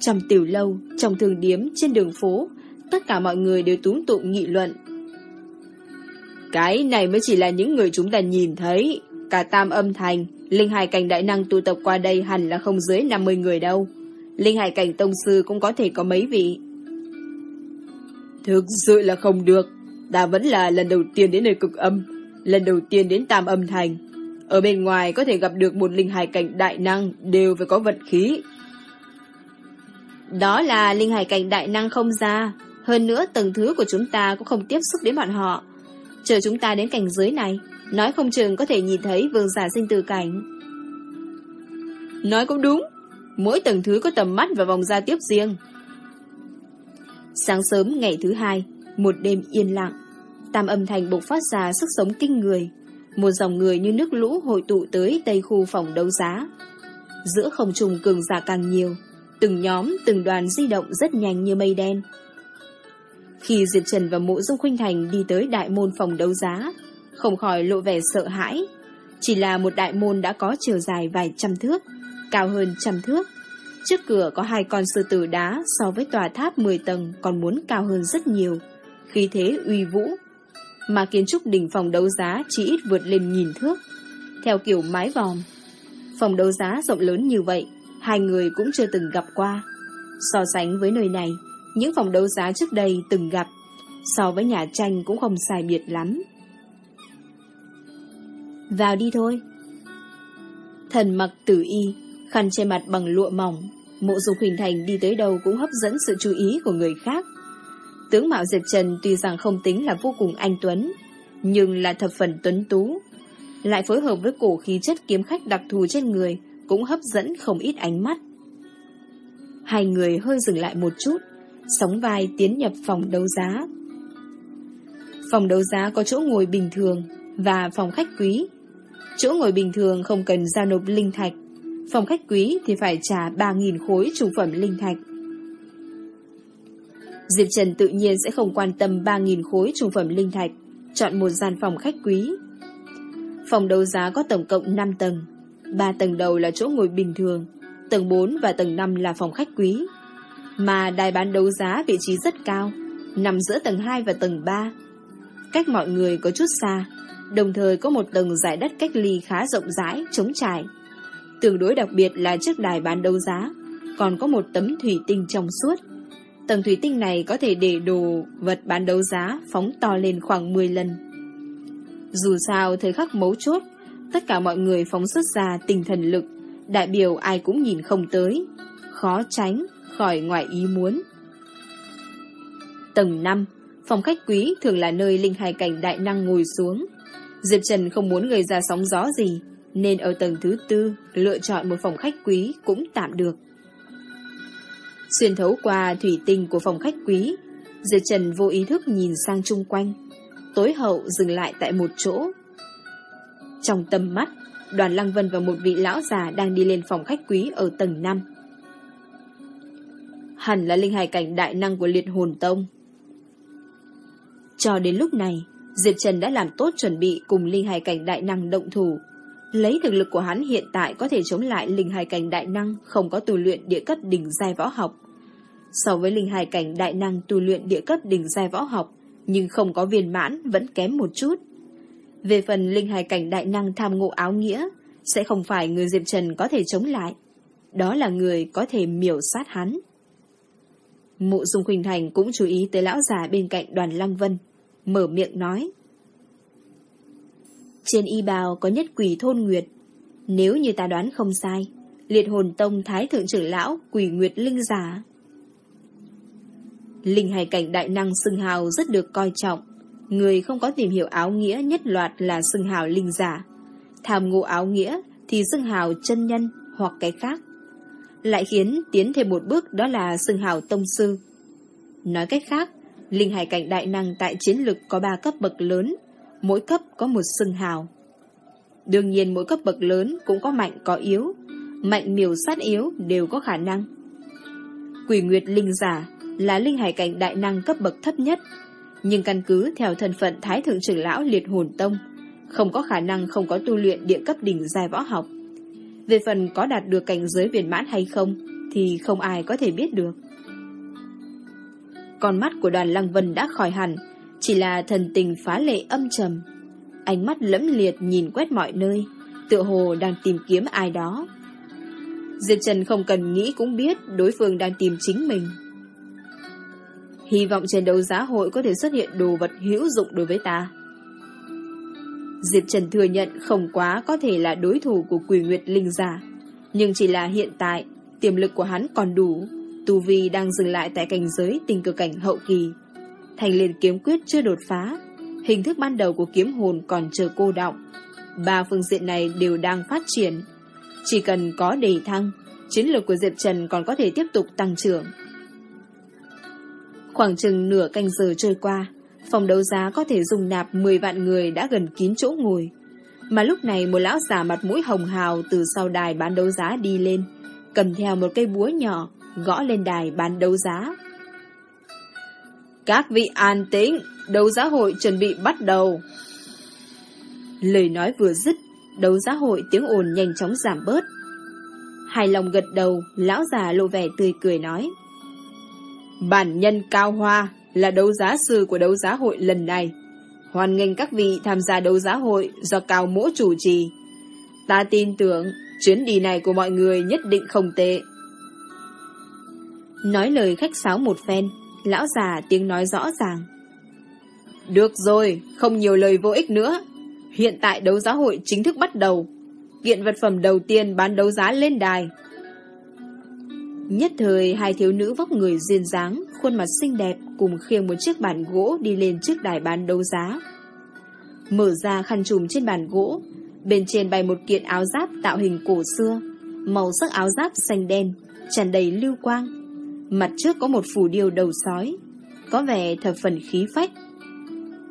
Trong tiểu lâu, trong thường điếm, trên đường phố, tất cả mọi người đều túng tụng nghị luận. Cái này mới chỉ là những người chúng ta nhìn thấy. Cả tam âm thành, linh hải cảnh đại năng tụ tập qua đây hẳn là không dưới 50 người đâu. Linh hải cảnh tông sư cũng có thể có mấy vị. Thực sự là không được. Ta vẫn là lần đầu tiên đến nơi cực âm, lần đầu tiên đến tam âm thành. Ở bên ngoài có thể gặp được một linh hải cảnh đại năng đều phải có vật khí. Đó là linh hải cảnh đại năng không ra. Hơn nữa tầng thứ của chúng ta cũng không tiếp xúc đến bọn họ. Chờ chúng ta đến cảnh giới này, nói không chừng có thể nhìn thấy vương giả sinh tử cảnh. Nói cũng đúng, mỗi tầng thứ có tầm mắt và vòng ra tiếp riêng. Sáng sớm ngày thứ hai, một đêm yên lặng, tam âm thành bộc phát ra sức sống kinh người. Một dòng người như nước lũ hội tụ tới tây khu phòng đấu giá. Giữa không trùng cường giả càng nhiều, từng nhóm, từng đoàn di động rất nhanh như mây đen. Khi Diệp Trần và Mộ Dung Khuynh Thành đi tới đại môn phòng đấu giá, không khỏi lộ vẻ sợ hãi. Chỉ là một đại môn đã có chiều dài vài trăm thước, cao hơn trăm thước. Trước cửa có hai con sư tử đá so với tòa tháp 10 tầng còn muốn cao hơn rất nhiều. Khí thế uy vũ, mà kiến trúc đỉnh phòng đấu giá chỉ ít vượt lên nghìn thước, theo kiểu mái vòm. Phòng đấu giá rộng lớn như vậy, hai người cũng chưa từng gặp qua. So sánh với nơi này, những phòng đấu giá trước đây từng gặp, so với nhà tranh cũng không sai biệt lắm. Vào đi thôi. Thần mặc tử y, khăn che mặt bằng lụa mỏng, mộ dục hình thành đi tới đâu cũng hấp dẫn sự chú ý của người khác. Tướng Mạo Diệp Trần tuy rằng không tính là vô cùng anh Tuấn, nhưng là thập phần tuấn tú. Lại phối hợp với cổ khí chất kiếm khách đặc thù trên người, cũng hấp dẫn không ít ánh mắt. Hai người hơi dừng lại một chút, sóng vai tiến nhập phòng đấu giá. Phòng đấu giá có chỗ ngồi bình thường và phòng khách quý. Chỗ ngồi bình thường không cần giao nộp linh thạch, phòng khách quý thì phải trả 3.000 khối trung phẩm linh thạch. Diệp Trần tự nhiên sẽ không quan tâm 3.000 khối trung phẩm linh thạch, chọn một gian phòng khách quý. Phòng đấu giá có tổng cộng 5 tầng, 3 tầng đầu là chỗ ngồi bình thường, tầng 4 và tầng 5 là phòng khách quý. Mà đài bán đấu giá vị trí rất cao, nằm giữa tầng 2 và tầng 3. Cách mọi người có chút xa, đồng thời có một tầng giải đất cách ly khá rộng rãi, trống trải. Tương đối đặc biệt là chiếc đài bán đấu giá, còn có một tấm thủy tinh trong suốt. Tầng thủy tinh này có thể để đồ vật bán đấu giá phóng to lên khoảng 10 lần. Dù sao, thời khắc mấu chốt, tất cả mọi người phóng xuất ra tinh thần lực, đại biểu ai cũng nhìn không tới, khó tránh khỏi ngoài ý muốn. Tầng 5, phòng khách quý thường là nơi linh hài cảnh đại năng ngồi xuống. Diệp Trần không muốn gây ra sóng gió gì, nên ở tầng thứ tư lựa chọn một phòng khách quý cũng tạm được. Xuyên thấu qua thủy tinh của phòng khách quý, Diệp Trần vô ý thức nhìn sang chung quanh. Tối hậu dừng lại tại một chỗ. Trong tầm mắt, đoàn Lăng Vân và một vị lão già đang đi lên phòng khách quý ở tầng 5. Hẳn là linh hài cảnh đại năng của liệt hồn tông. Cho đến lúc này, Diệp Trần đã làm tốt chuẩn bị cùng linh hài cảnh đại năng động thủ. Lấy thực lực của hắn hiện tại có thể chống lại linh hài cảnh đại năng không có tu luyện địa cấp đỉnh giai võ học. So với linh hài cảnh đại năng tu luyện địa cấp đỉnh giai võ học, nhưng không có viên mãn vẫn kém một chút. Về phần linh hài cảnh đại năng tham ngộ áo nghĩa, sẽ không phải người Diệp Trần có thể chống lại. Đó là người có thể miểu sát hắn. Mộ Dung Khuynh Thành cũng chú ý tới lão già bên cạnh đoàn Lăng Vân, mở miệng nói. Trên y bào có nhất quỷ thôn nguyệt. Nếu như ta đoán không sai, liệt hồn tông thái thượng trưởng lão quỷ nguyệt linh giả. Linh hải cảnh đại năng xưng hào rất được coi trọng. Người không có tìm hiểu áo nghĩa nhất loạt là xưng hào linh giả. Tham ngộ áo nghĩa thì xưng hào chân nhân hoặc cái khác. Lại khiến tiến thêm một bước đó là xưng hào tông sư. Nói cách khác, linh hải cảnh đại năng tại chiến lực có 3 cấp bậc lớn, mỗi cấp có một xưng hào. Đương nhiên mỗi cấp bậc lớn cũng có mạnh có yếu, mạnh miều sát yếu đều có khả năng. Quỷ Nguyệt Linh Giả là linh hải cảnh đại năng cấp bậc thấp nhất, nhưng căn cứ theo thân phận Thái Thượng trưởng lão Liệt Hồn Tông, không có khả năng không có tu luyện địa cấp đỉnh giai võ học. Về phần có đạt được cảnh giới viền mãn hay không, thì không ai có thể biết được. Con mắt của đoàn Lăng Vân đã khỏi hẳn, chỉ là thần tình phá lệ âm trầm. Ánh mắt lẫm liệt nhìn quét mọi nơi, tựa hồ đang tìm kiếm ai đó. Diệp Trần không cần nghĩ cũng biết đối phương đang tìm chính mình. Hy vọng trên đấu giá hội có thể xuất hiện đồ vật hữu dụng đối với ta. Diệp Trần thừa nhận không quá có thể là đối thủ của quỷ nguyệt linh giả, nhưng chỉ là hiện tại, tiềm lực của hắn còn đủ, tu vi đang dừng lại tại cảnh giới tình cực cảnh hậu kỳ. Thành liền kiếm quyết chưa đột phá, hình thức ban đầu của kiếm hồn còn chờ cô động. Ba phương diện này đều đang phát triển. Chỉ cần có đề thăng, chiến lược của Diệp Trần còn có thể tiếp tục tăng trưởng. Khoảng chừng nửa canh giờ trôi qua, phòng đấu giá có thể dùng nạp 10 vạn người đã gần kín chỗ ngồi. Mà lúc này một lão già mặt mũi hồng hào từ sau đài bán đấu giá đi lên, cầm theo một cây búa nhỏ, gõ lên đài bán đấu giá. Các vị an tĩnh, đấu giá hội chuẩn bị bắt đầu. Lời nói vừa dứt, đấu giá hội tiếng ồn nhanh chóng giảm bớt. Hài lòng gật đầu, lão già lộ vẻ tươi cười nói. Bản nhân Cao Hoa là đấu giá sư của đấu giá hội lần này. Hoan nghênh các vị tham gia đấu giá hội do Cao Mỗ chủ trì. Ta tin tưởng chuyến đi này của mọi người nhất định không tệ. Nói lời khách sáo một phen, lão già tiếng nói rõ ràng. Được rồi, không nhiều lời vô ích nữa. Hiện tại đấu giá hội chính thức bắt đầu. Kiện vật phẩm đầu tiên bán đấu giá lên đài. Nhất thời hai thiếu nữ vóc người duyên dáng, khuôn mặt xinh đẹp cùng khiêng một chiếc bàn gỗ đi lên trước đài bán đấu giá. Mở ra khăn trùm trên bàn gỗ, bên trên bày một kiện áo giáp tạo hình cổ xưa, màu sắc áo giáp xanh đen, tràn đầy lưu quang. Mặt trước có một phù điêu đầu sói, có vẻ thập phần khí phách.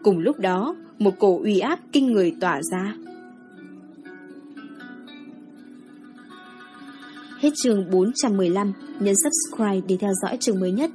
Cùng lúc đó, một cổ uy áp kinh người tỏa ra. Hết chương 415, nhấn subscribe để theo dõi chương mới nhất.